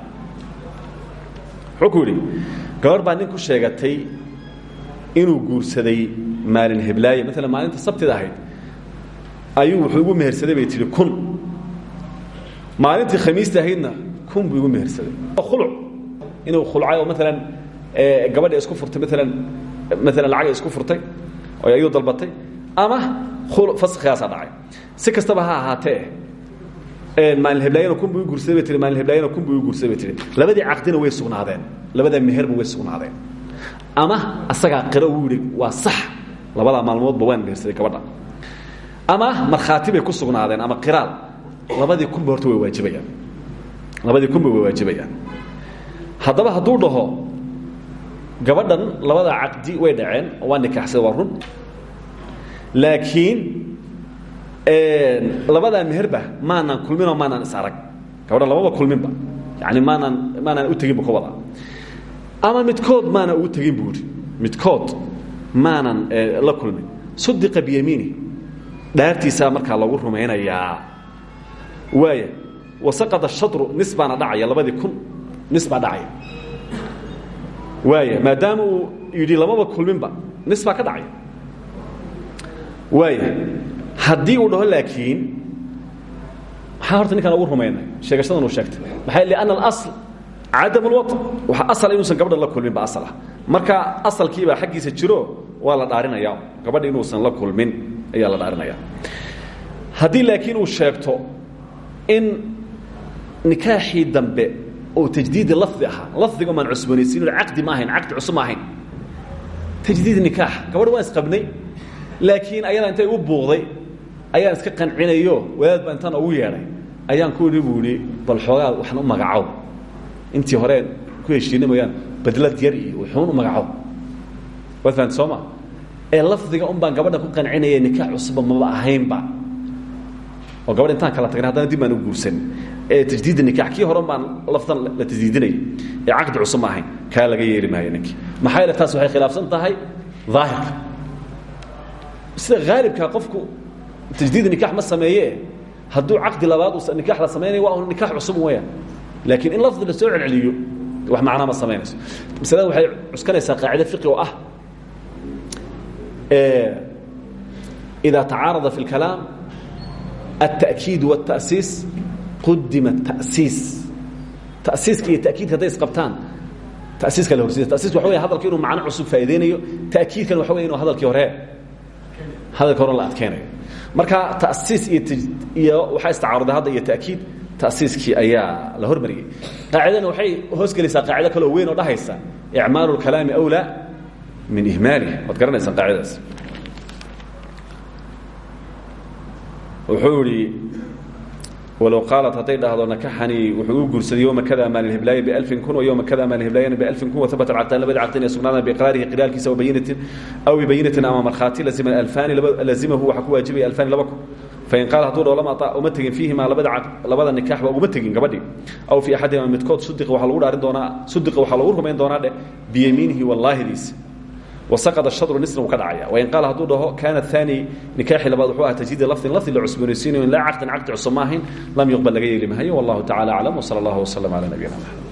wuxuu ku yidhi gabar baa nin ku sheegatay inuu guursaday maalin heblaaye maalan maalinta sabtida ahayd ayuu wuxuu igu mehersaday bay tihi kun maalintii khamiista ahaydna kun buu igu khuluc. Inuu khulcay oo maalan gabadha isku furtay maalan maalan lacagay isku furtay ayadu dalbatay ama faskigaasaa dhacay. Si kastaba ha ahaatee maalin heblaayana kun buu i guursaday bay tii kun buu i guursaday labadii caqdina way sugnaadeen. Labadaa meherba way sugnaadeen. Ama asagaa qiro uu waa sax. Labadaa maalmoodba waan mehersaday gabadha. Ama markhaati bay ku sugnaadeen ama qiraal. Labadii kunba horta way waajibayaan labadii kunba way waajibayaan haddaba hadduu dhaho gabadhan labadaa caqdi way dhaceen waa nikaaxsada waa run. Laakiin labadaa meherba maanaan kulminoo maanaan is arag. Gabadhan lamaba kulminba yani maanaan maanaan u teginba ka wada ama midkood maanaan ugu tegin buu ihi midkood maanan la kulmin. Sudiqa biyamiini. Dhaartiisaa markaa lagu rumaynayaa. Waaya wasaqada shatru nis baana dhacaya labadii kun nis baa dhacaya. Waaya maadaama uu yidhi lamaba kulminba nis baa ka dhacaya. Waaya haddii uu dhaho laakiin maxaa horta ninkaan ugu rumaynay? Sheegashadan uu sheegtay. Maxay lianna alasl cadam alwat waxa asala inuusan gabadha la kulmin ba asal ah. Marka asalkiibaa xaggiisa jiro waa la dhaarinaya. Gabadha inuusan la kulmin ayaa la dhaarinaya. Haddii laakiin uu sheegto in nikaaxii dambe oo tajdiidi lafdi ahaa lafdiga maan cusboonaysiin caqdi ma ahayn caqdi cusub ma ahayn. Tajdiid nikaax gabadha waan isqabnay laakiin ayadaa intay u buuqday ayaan iska qancinayo wadaad baa intaan ugu yeedhay. Ayaan ku idhi buu idhi bal xoogaa waxan u magacow intii horeen ku heshiina mooyaan badlad yar iyo wuxuun u magacow waad fahamta soo ma? Ee lafdiga un baan gabadha ku qancinaya nikaax cusubba maba ahaynba oo gabadh intaan kala tagnay haddana dib baan u guursan. Ee tajdiidda nikaax kii horan baan lafdan la tajdiidinaya ee caqdi cusub ma ahayn. Kaa laga yeeli maayo ninkii. Maxaa yeele taas waxay khilaafsan tahay? Daahirka. Sida haalibkaa qofku tajdiid nikax ma sameeye hadduu caqdi labaad uu nikax la samaynaya waa un nikax cusub weyaan laakiin in lafdi la soo celceliyo wax macnaa ma samaynayso masalada waxay cuskanaysaa qaacide fiqi oo ah إida tacaarada fi اlkalaam التأkiid والتأsiis qudima التأsiis تأsiiska iyo تأkiidka hadday isqabtaan tasiiska la horsiisa tasiis waxa wey hadalka inuu macno cusub faa'iideynayo ta'kiidkan waxa wey inuu hadalkii hore hadalka hore la adkeynayo marka tasiis iyo iyo waxaa istacaaruday hadda iyo ta'kiid tasiiskii ayaa la hormariyey qaacidana waxay hoos gelaysaa qaacido kale oo weyn oo dhahaysa icmaalu اlkalaami أwlى min ihmaalih waad garanaysaan qaacidadaas wuxuu idhi walow qaalat hadday dhahdo nakaxanii wuxuu u guursaday yowma kada maalin heblaaya bialfin kun wa yowma kada maalin heblaayana bialfin kun wahabata caqdaan labadii caqdin ee sugnaadaan biiqraarihi qiraalkiisa wabayinatin aw bibayinatin ama markhaati lazima alfaani lazimahu waxaa ku waajibaya alfaani laba kun. Fain qaal hadduu dhaho lama aطac uma tegin fiihimaa labada nikaaxba uguma tegin gabadhii aw fii axadihima midkood sudiqa waxaa lagu dhaarin doonaa sudiqa waxaa lagu rumayn doonaa dheh biyamiinihi wallaahidiisa wasaqada shadru nisna uu ka dhacaya. Wain qaal hadduu dhaho kaana aani nikaaxi labaad wuxuu ah tajdiida lafdin lafdi la cusboonaysiinayo in laa caqdan caqdi cusub ma ahayn lam yuqbal laga yeeli mahayo wallahu tacala aclam wsala allahu waslama cala nabiyina mxamed